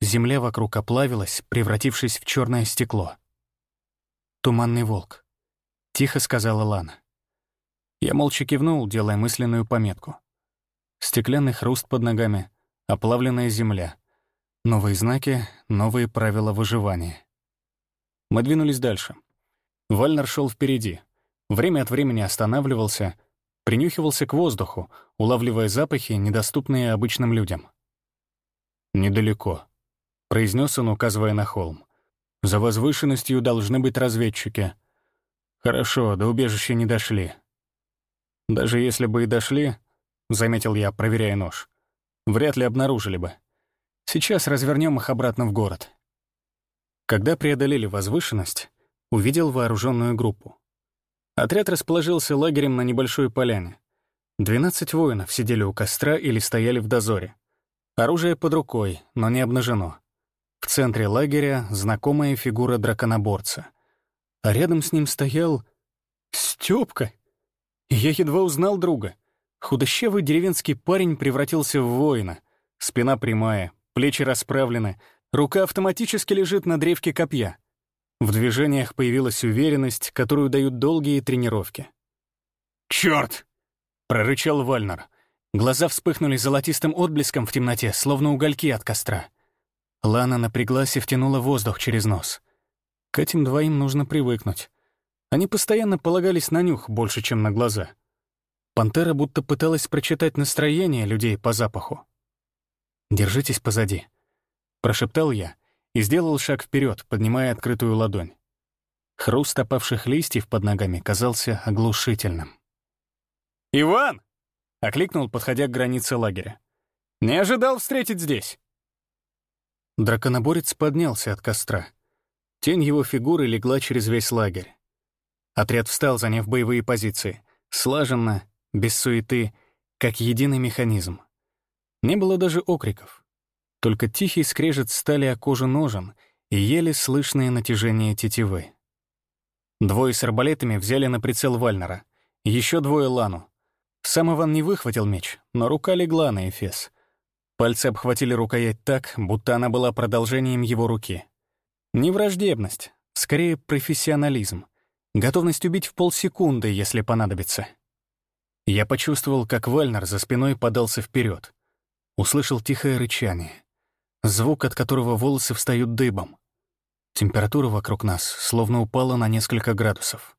Земля вокруг оплавилась, превратившись в черное стекло. «Туманный волк», — тихо сказала Лана. Я молча кивнул, делая мысленную пометку. Стеклянный хруст под ногами, оплавленная земля. Новые знаки, новые правила выживания. Мы двинулись дальше. Вальнер шел впереди. Время от времени останавливался, принюхивался к воздуху, улавливая запахи, недоступные обычным людям. «Недалеко», — произнес он, указывая на холм. «За возвышенностью должны быть разведчики». «Хорошо, до убежища не дошли. Даже если бы и дошли, — заметил я, проверяя нож, — вряд ли обнаружили бы. Сейчас развернем их обратно в город. Когда преодолели возвышенность, увидел вооруженную группу. Отряд расположился лагерем на небольшой поляне. Двенадцать воинов сидели у костра или стояли в дозоре. Оружие под рукой, но не обнажено. В центре лагеря знакомая фигура драконоборца. А рядом с ним стоял... Стёпка! Я едва узнал друга. Худощавый деревенский парень превратился в воина. Спина прямая, плечи расправлены, рука автоматически лежит на древке копья. В движениях появилась уверенность, которую дают долгие тренировки. «Чёрт!» — прорычал Вальнер. Глаза вспыхнули золотистым отблеском в темноте, словно угольки от костра. Лана напряглась и втянула воздух через нос. К этим двоим нужно привыкнуть. Они постоянно полагались на нюх больше, чем на глаза. Пантера будто пыталась прочитать настроение людей по запаху. «Держитесь позади», — прошептал я и сделал шаг вперед, поднимая открытую ладонь. Хруст опавших листьев под ногами казался оглушительным. «Иван!» — окликнул, подходя к границе лагеря. «Не ожидал встретить здесь!» Драконоборец поднялся от костра. Тень его фигуры легла через весь лагерь. Отряд встал, заняв боевые позиции. Слаженно, без суеты, как единый механизм. Не было даже окриков. Только тихий скрежет стали о кожу ножен и еле слышное натяжение тетивы. Двое с арбалетами взяли на прицел Вальнера, еще двое — Лану. Сам Иван не выхватил меч, но рука легла на Эфес. Пальцы обхватили рукоять так, будто она была продолжением его руки. Не враждебность, скорее профессионализм — Готовность убить в полсекунды, если понадобится. Я почувствовал, как Вальнер за спиной подался вперед. Услышал тихое рычание, звук, от которого волосы встают дыбом. Температура вокруг нас словно упала на несколько градусов.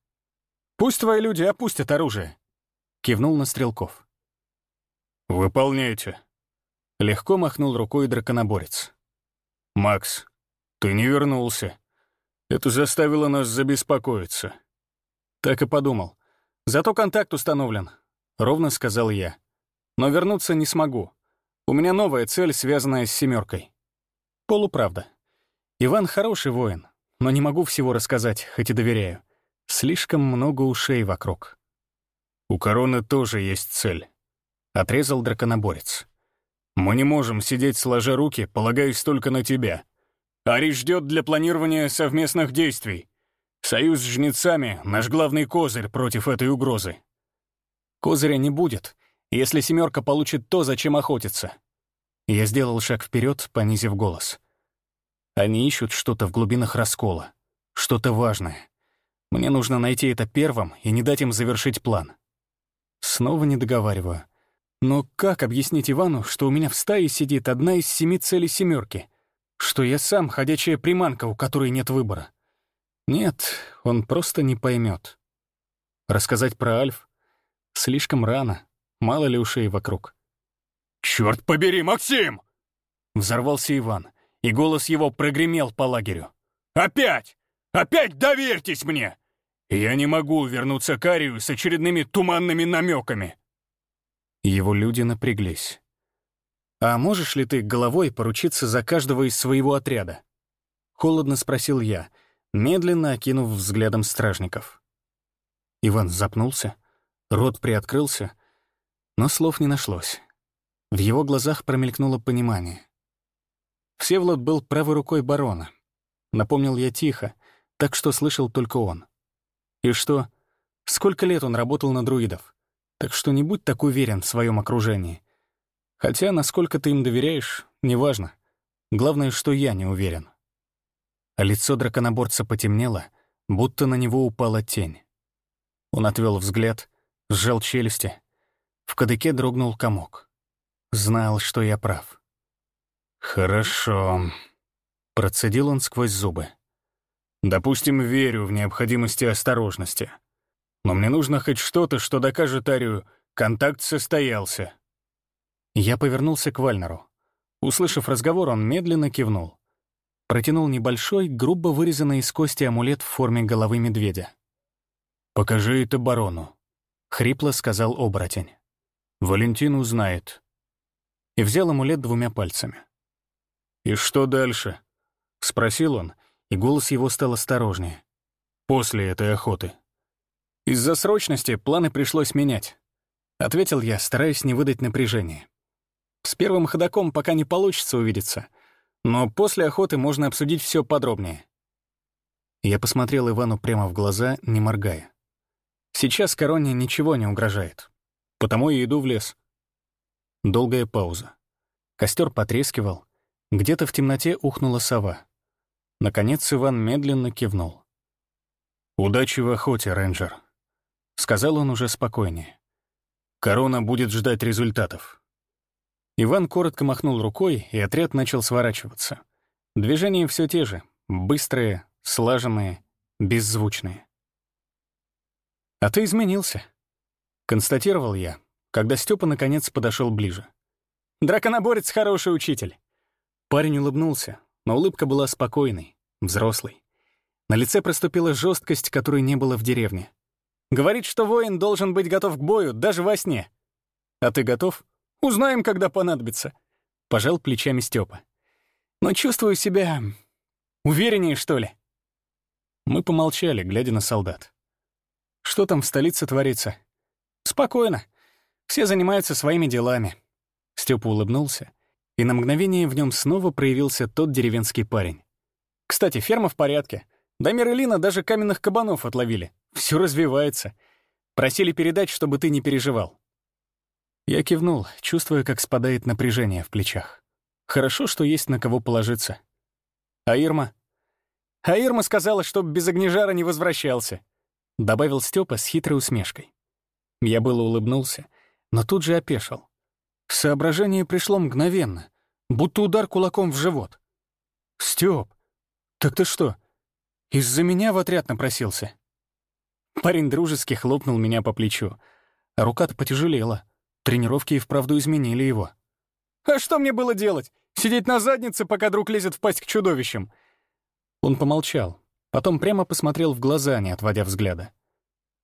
«Пусть твои люди опустят оружие», — кивнул на стрелков. «Выполняйте», — легко махнул рукой драконоборец. «Макс, ты не вернулся. Это заставило нас забеспокоиться. Так и подумал. Зато контакт установлен, ровно сказал я. Но вернуться не смогу. У меня новая цель, связанная с семеркой. Полуправда. Иван хороший воин, но не могу всего рассказать, хоть и доверяю. Слишком много ушей вокруг. У короны тоже есть цель. Отрезал драконоборец. Мы не можем сидеть сложа руки, полагаясь только на тебя. Ари ждет для планирования совместных действий. Союз с жнецами — наш главный козырь против этой угрозы. Козыря не будет, если семерка получит то, зачем охотится. Я сделал шаг вперед, понизив голос. Они ищут что-то в глубинах раскола, что-то важное. Мне нужно найти это первым и не дать им завершить план. Снова не договариваю. Но как объяснить Ивану, что у меня в стае сидит одна из семи целей семерки — что я сам ходячая приманка, у которой нет выбора. Нет, он просто не поймет. Рассказать про Альф? Слишком рано, мало ли ушей вокруг. «Черт побери, Максим!» Взорвался Иван, и голос его прогремел по лагерю. «Опять! Опять доверьтесь мне! Я не могу вернуться к Арию с очередными туманными намеками!» Его люди напряглись. «А можешь ли ты головой поручиться за каждого из своего отряда?» Холодно спросил я, медленно окинув взглядом стражников. Иван запнулся, рот приоткрылся, но слов не нашлось. В его глазах промелькнуло понимание. Всеволод был правой рукой барона. Напомнил я тихо, так что слышал только он. И что? Сколько лет он работал на друидов? Так что не будь так уверен в своем окружении. Хотя, насколько ты им доверяешь, неважно. Главное, что я не уверен. А лицо драконоборца потемнело, будто на него упала тень. Он отвел взгляд, сжал челюсти. В кадыке дрогнул комок. Знал, что я прав. «Хорошо», — процедил он сквозь зубы. «Допустим, верю в необходимости осторожности. Но мне нужно хоть что-то, что докажет Арию, контакт состоялся». Я повернулся к Вальнеру. Услышав разговор, он медленно кивнул. Протянул небольшой, грубо вырезанный из кости амулет в форме головы медведя. «Покажи это барону», — хрипло сказал оборотень. «Валентин узнает». И взял амулет двумя пальцами. «И что дальше?» — спросил он, и голос его стал осторожнее. «После этой охоты». «Из-за срочности планы пришлось менять», — ответил я, стараясь не выдать напряжения. «С первым ходаком пока не получится увидеться, но после охоты можно обсудить все подробнее». Я посмотрел Ивану прямо в глаза, не моргая. Сейчас короне ничего не угрожает. Потому и иду в лес. Долгая пауза. Костер потрескивал. Где-то в темноте ухнула сова. Наконец Иван медленно кивнул. «Удачи в охоте, рейнджер», — сказал он уже спокойнее. «Корона будет ждать результатов». Иван коротко махнул рукой, и отряд начал сворачиваться. Движения все те же, быстрые, слаженные, беззвучные. «А ты изменился», — констатировал я, когда Степа наконец подошел ближе. «Драконоборец — хороший учитель». Парень улыбнулся, но улыбка была спокойной, взрослой. На лице проступила жесткость, которой не было в деревне. Говорит, что воин должен быть готов к бою даже во сне. А ты готов? Узнаем, когда понадобится. Пожал плечами Степа. Но чувствую себя увереннее, что ли. Мы помолчали, глядя на солдат. Что там в столице творится? Спокойно. Все занимаются своими делами. Степа улыбнулся, и на мгновение в нем снова проявился тот деревенский парень. Кстати, ферма в порядке. Дамир и даже каменных кабанов отловили. Все развивается. Просили передать, чтобы ты не переживал. Я кивнул, чувствуя, как спадает напряжение в плечах. Хорошо, что есть на кого положиться. А Ирма? А Ирма сказала, чтоб без огнежара не возвращался добавил Степа с хитрой усмешкой. Я было улыбнулся, но тут же опешил. Соображение пришло мгновенно, будто удар кулаком в живот. «Стёп, так ты что, из-за меня в отряд напросился?» Парень дружески хлопнул меня по плечу. Рука-то потяжелела. Тренировки и вправду изменили его. «А что мне было делать? Сидеть на заднице, пока друг лезет в пасть к чудовищам?» Он помолчал, Потом прямо посмотрел в глаза, не отводя взгляда.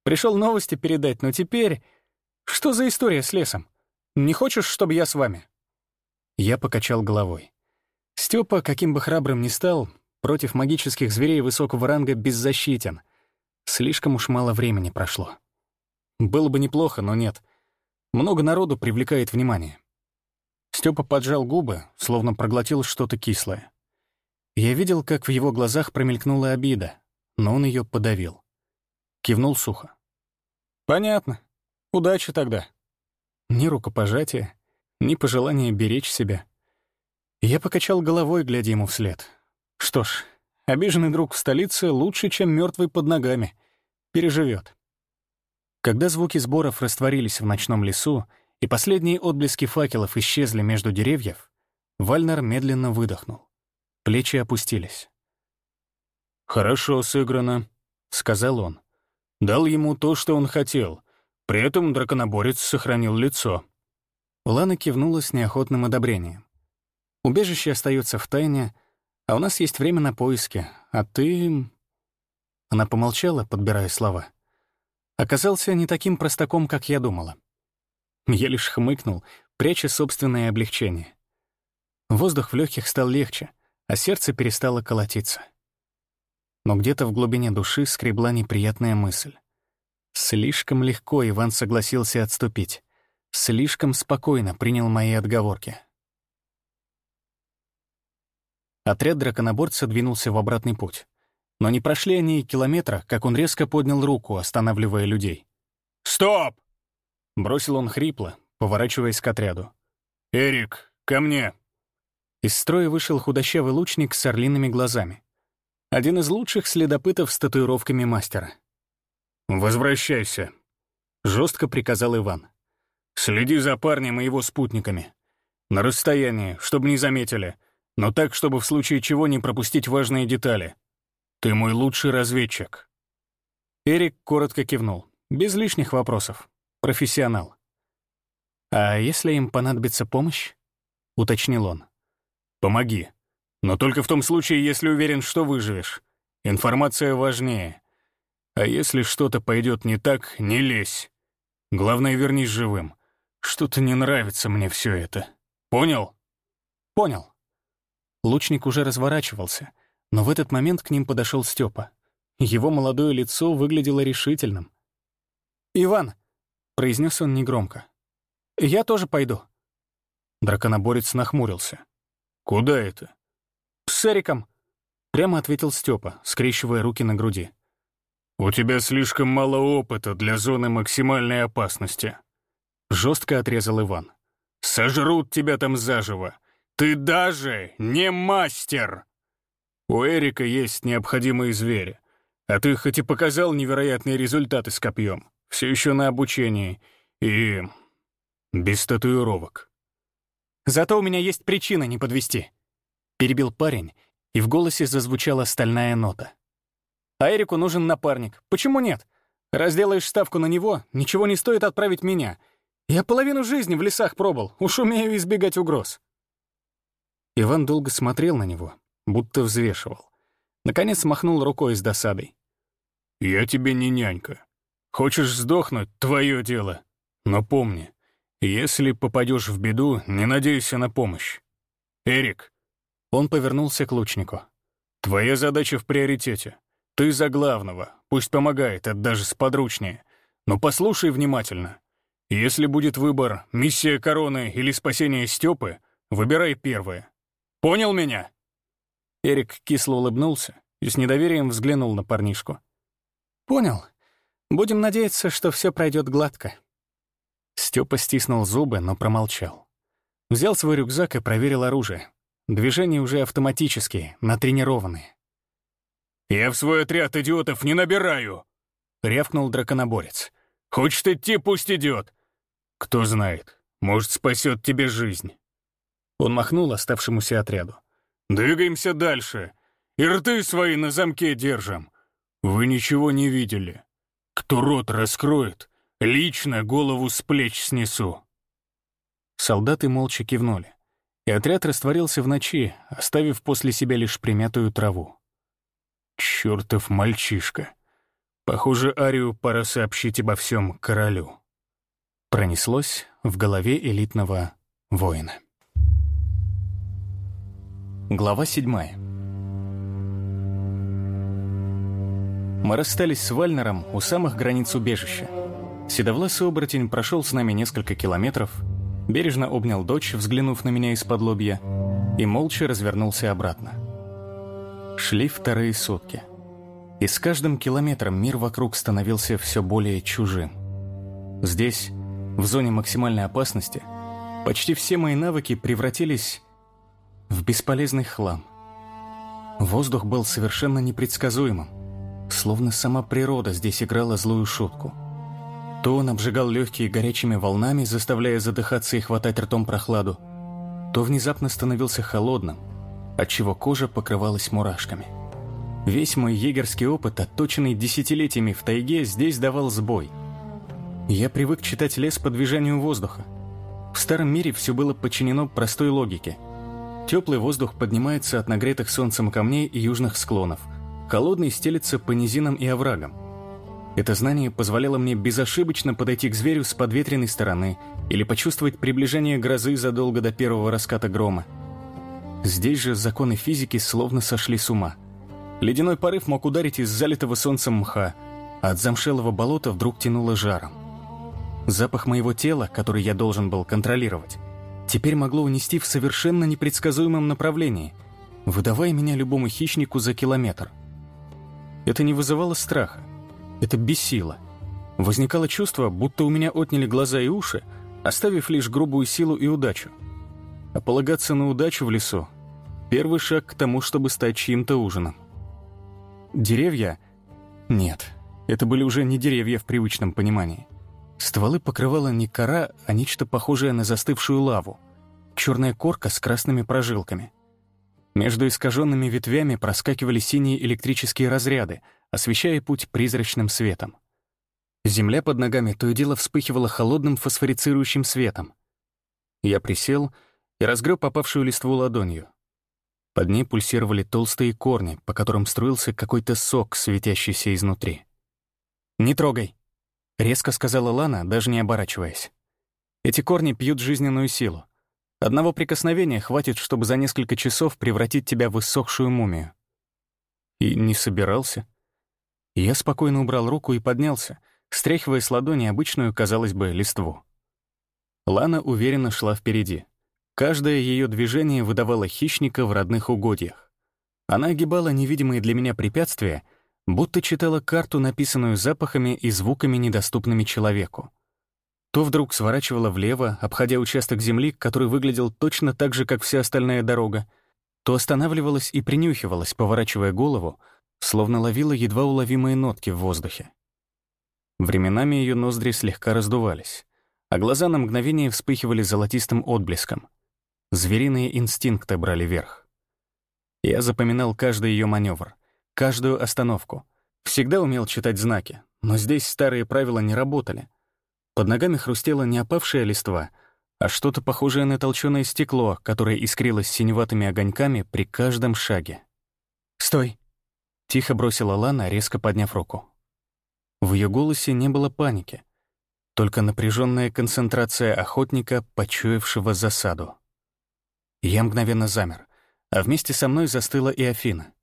Пришел новости передать, но теперь... Что за история с лесом? Не хочешь, чтобы я с вами?» Я покачал головой. Степа, каким бы храбрым ни стал, против магических зверей высокого ранга беззащитен. Слишком уж мало времени прошло. Было бы неплохо, но нет. Много народу привлекает внимание. Степа поджал губы, словно проглотил что-то кислое. Я видел, как в его глазах промелькнула обида, но он ее подавил. Кивнул сухо. «Понятно. Удачи тогда». Ни рукопожатия, ни пожелания беречь себя. Я покачал головой, глядя ему вслед. Что ж, обиженный друг в столице лучше, чем мертвый под ногами. Переживет. Когда звуки сборов растворились в ночном лесу, и последние отблески факелов исчезли между деревьев, Вальнер медленно выдохнул. Плечи опустились. «Хорошо сыграно», — сказал он. Дал ему то, что он хотел. При этом драконоборец сохранил лицо. Лана кивнула с неохотным одобрением. «Убежище остается в тайне, а у нас есть время на поиски, а ты...» Она помолчала, подбирая слова. Оказался не таким простаком, как я думала. Я лишь хмыкнул, пряча собственное облегчение. Воздух в легких стал легче — а сердце перестало колотиться. Но где-то в глубине души скребла неприятная мысль. Слишком легко Иван согласился отступить. Слишком спокойно принял мои отговорки. Отряд драконоборца двинулся в обратный путь. Но не прошли они и километра, как он резко поднял руку, останавливая людей. «Стоп!» — бросил он хрипло, поворачиваясь к отряду. «Эрик, ко мне!» Из строя вышел худощавый лучник с орлиными глазами. Один из лучших следопытов с татуировками мастера. «Возвращайся», — жестко приказал Иван. «Следи за парнем и его спутниками. На расстоянии, чтобы не заметили, но так, чтобы в случае чего не пропустить важные детали. Ты мой лучший разведчик». Эрик коротко кивнул, без лишних вопросов. Профессионал. «А если им понадобится помощь?» — уточнил он. «Помоги. Но только в том случае, если уверен, что выживешь. Информация важнее. А если что-то пойдет не так, не лезь. Главное, вернись живым. Что-то не нравится мне все это. Понял? Понял. Лучник уже разворачивался, но в этот момент к ним подошел Степа. Его молодое лицо выглядело решительным. «Иван», — произнес он негромко, — «я тоже пойду». Драконоборец нахмурился. «Куда это?» «С Эриком», — прямо ответил Степа, скрещивая руки на груди. «У тебя слишком мало опыта для зоны максимальной опасности», — жестко отрезал Иван. «Сожрут тебя там заживо. Ты даже не мастер!» У Эрика есть необходимые звери, а ты хоть и показал невероятные результаты с копьем, все еще на обучении и... без татуировок. «Зато у меня есть причина не подвести», — перебил парень, и в голосе зазвучала стальная нота. А Эрику нужен напарник. Почему нет? Раз делаешь ставку на него, ничего не стоит отправить меня. Я половину жизни в лесах пробыл, уж умею избегать угроз». Иван долго смотрел на него, будто взвешивал. Наконец махнул рукой с досадой. «Я тебе не нянька. Хочешь сдохнуть — твое дело. Но помни, если попадешь в беду, не надейся на помощь. Эрик!» Он повернулся к лучнику. «Твоя задача в приоритете. Ты за главного, пусть помогает, это даже сподручнее. Но послушай внимательно. Если будет выбор миссия короны или спасение Степы, выбирай первое. Понял меня?» Эрик кисло улыбнулся и с недоверием взглянул на парнишку. «Понял. Будем надеяться, что все пройдет гладко». Степа стиснул зубы, но промолчал. Взял свой рюкзак и проверил оружие. Движения уже автоматические, натренированные. «Я в свой отряд идиотов не набираю!» — рявкнул драконоборец. «Хочет идти, пусть идет. Кто знает, может, спасет тебе жизнь». Он махнул оставшемуся отряду. «Двигаемся дальше. И рты свои на замке держим. Вы ничего не видели. Кто рот раскроет, лично голову с плеч снесу». Солдаты молча кивнули, и отряд растворился в ночи, оставив после себя лишь примятую траву. Чертов мальчишка. Похоже, Арию пора сообщить обо всем королю. Пронеслось в голове элитного воина. Глава седьмая. Мы расстались с Вальнером у самых границ убежища. Седовласый оборотень прошел с нами несколько километров, бережно обнял дочь, взглянув на меня из-под лобья, и молча развернулся обратно. Шли вторые сутки. И с каждым километром мир вокруг становился все более чужим. Здесь, в зоне максимальной опасности, почти все мои навыки превратились в бесполезный хлам. Воздух был совершенно непредсказуемым, словно сама природа здесь играла злую шутку. То он обжигал легкие горячими волнами, заставляя задыхаться и хватать ртом прохладу, то внезапно становился холодным – отчего кожа покрывалась мурашками. Весь мой егерский опыт, отточенный десятилетиями в тайге, здесь давал сбой. Я привык читать лес по движению воздуха. В старом мире все было подчинено простой логике. Теплый воздух поднимается от нагретых солнцем камней и южных склонов. Холодный стелется по низинам и оврагам. Это знание позволяло мне безошибочно подойти к зверю с подветренной стороны или почувствовать приближение грозы задолго до первого раската грома. Здесь же законы физики словно сошли с ума. Ледяной порыв мог ударить из залитого солнцем мха, а от замшелого болота вдруг тянуло жаром. Запах моего тела, который я должен был контролировать, теперь могло унести в совершенно непредсказуемом направлении, выдавая меня любому хищнику за километр. Это не вызывало страха. Это бесило. Возникало чувство, будто у меня отняли глаза и уши, оставив лишь грубую силу и удачу. А полагаться на удачу в лесу — первый шаг к тому, чтобы стать чьим-то ужином. Деревья? Нет, это были уже не деревья в привычном понимании. Стволы покрывала не кора, а нечто похожее на застывшую лаву. Черная корка с красными прожилками. Между искаженными ветвями проскакивали синие электрические разряды, освещая путь призрачным светом. Земля под ногами то и дело вспыхивала холодным фосфорицирующим светом. Я присел и разгреб попавшую листву ладонью. Под ней пульсировали толстые корни, по которым струился какой-то сок, светящийся изнутри. «Не трогай!» — резко сказала Лана, даже не оборачиваясь. «Эти корни пьют жизненную силу. Одного прикосновения хватит, чтобы за несколько часов превратить тебя в иссохшую мумию». И не собирался. Я спокойно убрал руку и поднялся, стряхивая с ладони обычную, казалось бы, листву. Лана уверенно шла впереди. Каждое ее движение выдавало хищника в родных угодьях. Она огибала невидимые для меня препятствия — будто читала карту, написанную запахами и звуками, недоступными человеку. То вдруг сворачивала влево, обходя участок земли, который выглядел точно так же, как вся остальная дорога, то останавливалась и принюхивалась, поворачивая голову, словно ловила едва уловимые нотки в воздухе. Временами ее ноздри слегка раздувались, а глаза на мгновение вспыхивали золотистым отблеском. Звериные инстинкты брали верх. Я запоминал каждый ее маневр — каждую остановку. Всегда умел читать знаки, но здесь старые правила не работали. Под ногами хрустела не опавшая листва, а что-то похожее на толченое стекло, которое искрилось синеватыми огоньками при каждом шаге. «Стой!» — тихо бросила Лана, резко подняв руку. В ее голосе не было паники, только напряженная концентрация охотника, почуявшего засаду. Я мгновенно замер, а вместе со мной застыла и Афина.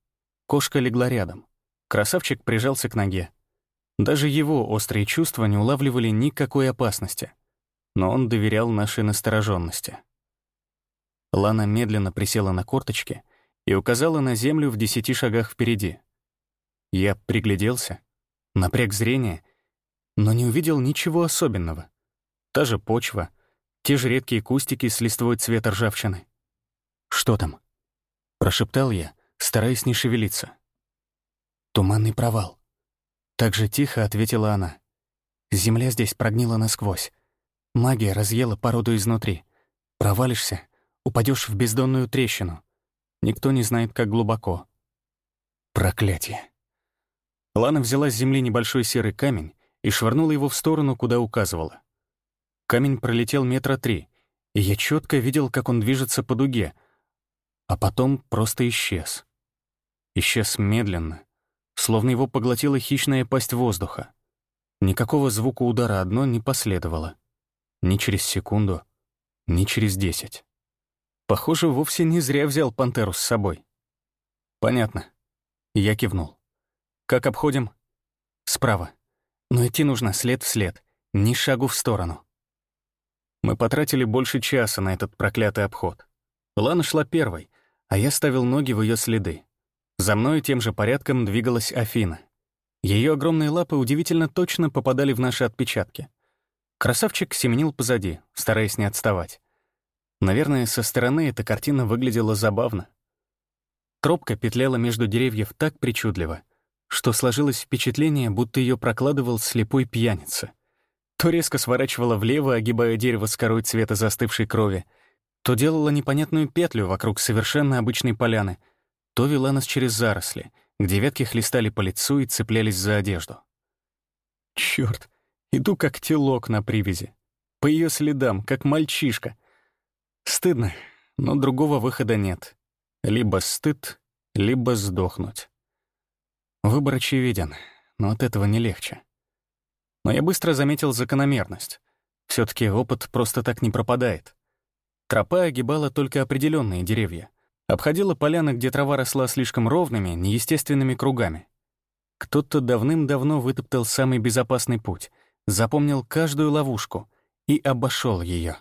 Кошка легла рядом. Красавчик прижался к ноге. Даже его острые чувства не улавливали никакой опасности. Но он доверял нашей настороженности. Лана медленно присела на корточки и указала на землю в десяти шагах впереди. Я пригляделся, напряг зрение, но не увидел ничего особенного. Та же почва, те же редкие кустики с листвой цвета ржавчины. «Что там?» — прошептал я, стараясь не шевелиться. «Туманный провал». Так же тихо ответила она. «Земля здесь прогнила насквозь. Магия разъела породу изнутри. Провалишься, упадешь в бездонную трещину. Никто не знает, как глубоко. Проклятие. Лана взяла с земли небольшой серый камень и швырнула его в сторону, куда указывала. Камень пролетел метра три, и я четко видел, как он движется по дуге, а потом просто исчез. Исчез медленно, словно его поглотила хищная пасть воздуха. Никакого звука удара одно не последовало. Ни через секунду, ни через десять. Похоже, вовсе не зря взял пантеру с собой. Понятно. Я кивнул. Как обходим? Справа. Но идти нужно след в след, ни шагу в сторону. Мы потратили больше часа на этот проклятый обход. Лана шла первой, а я ставил ноги в ее следы. За мной тем же порядком двигалась Афина. Ее огромные лапы удивительно точно попадали в наши отпечатки. Красавчик семенил позади, стараясь не отставать. Наверное, со стороны эта картина выглядела забавно. Тропка петляла между деревьев так причудливо, что сложилось впечатление, будто ее прокладывал слепой пьяница. То резко сворачивала влево, огибая дерево с корой цвета застывшей крови, то делала непонятную петлю вокруг совершенно обычной поляны — то вела нас через заросли, где ветки хлестали по лицу и цеплялись за одежду. Черт, иду как телок на привязи. По ее следам, как мальчишка. Стыдно, но другого выхода нет. Либо стыд, либо сдохнуть. Выбор очевиден, но от этого не легче. Но я быстро заметил закономерность. все таки опыт просто так не пропадает. Тропа огибала только определенные деревья — Обходила поляны, где трава росла слишком ровными, неестественными кругами. Кто-то давным-давно вытоптал самый безопасный путь, запомнил каждую ловушку и обошел ее.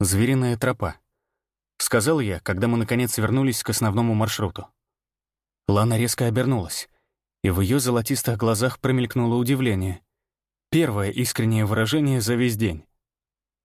«Звериная тропа», — сказал я, когда мы наконец вернулись к основному маршруту. Лана резко обернулась, И в ее золотистых глазах промелькнуло удивление. Первое искреннее выражение за весь день.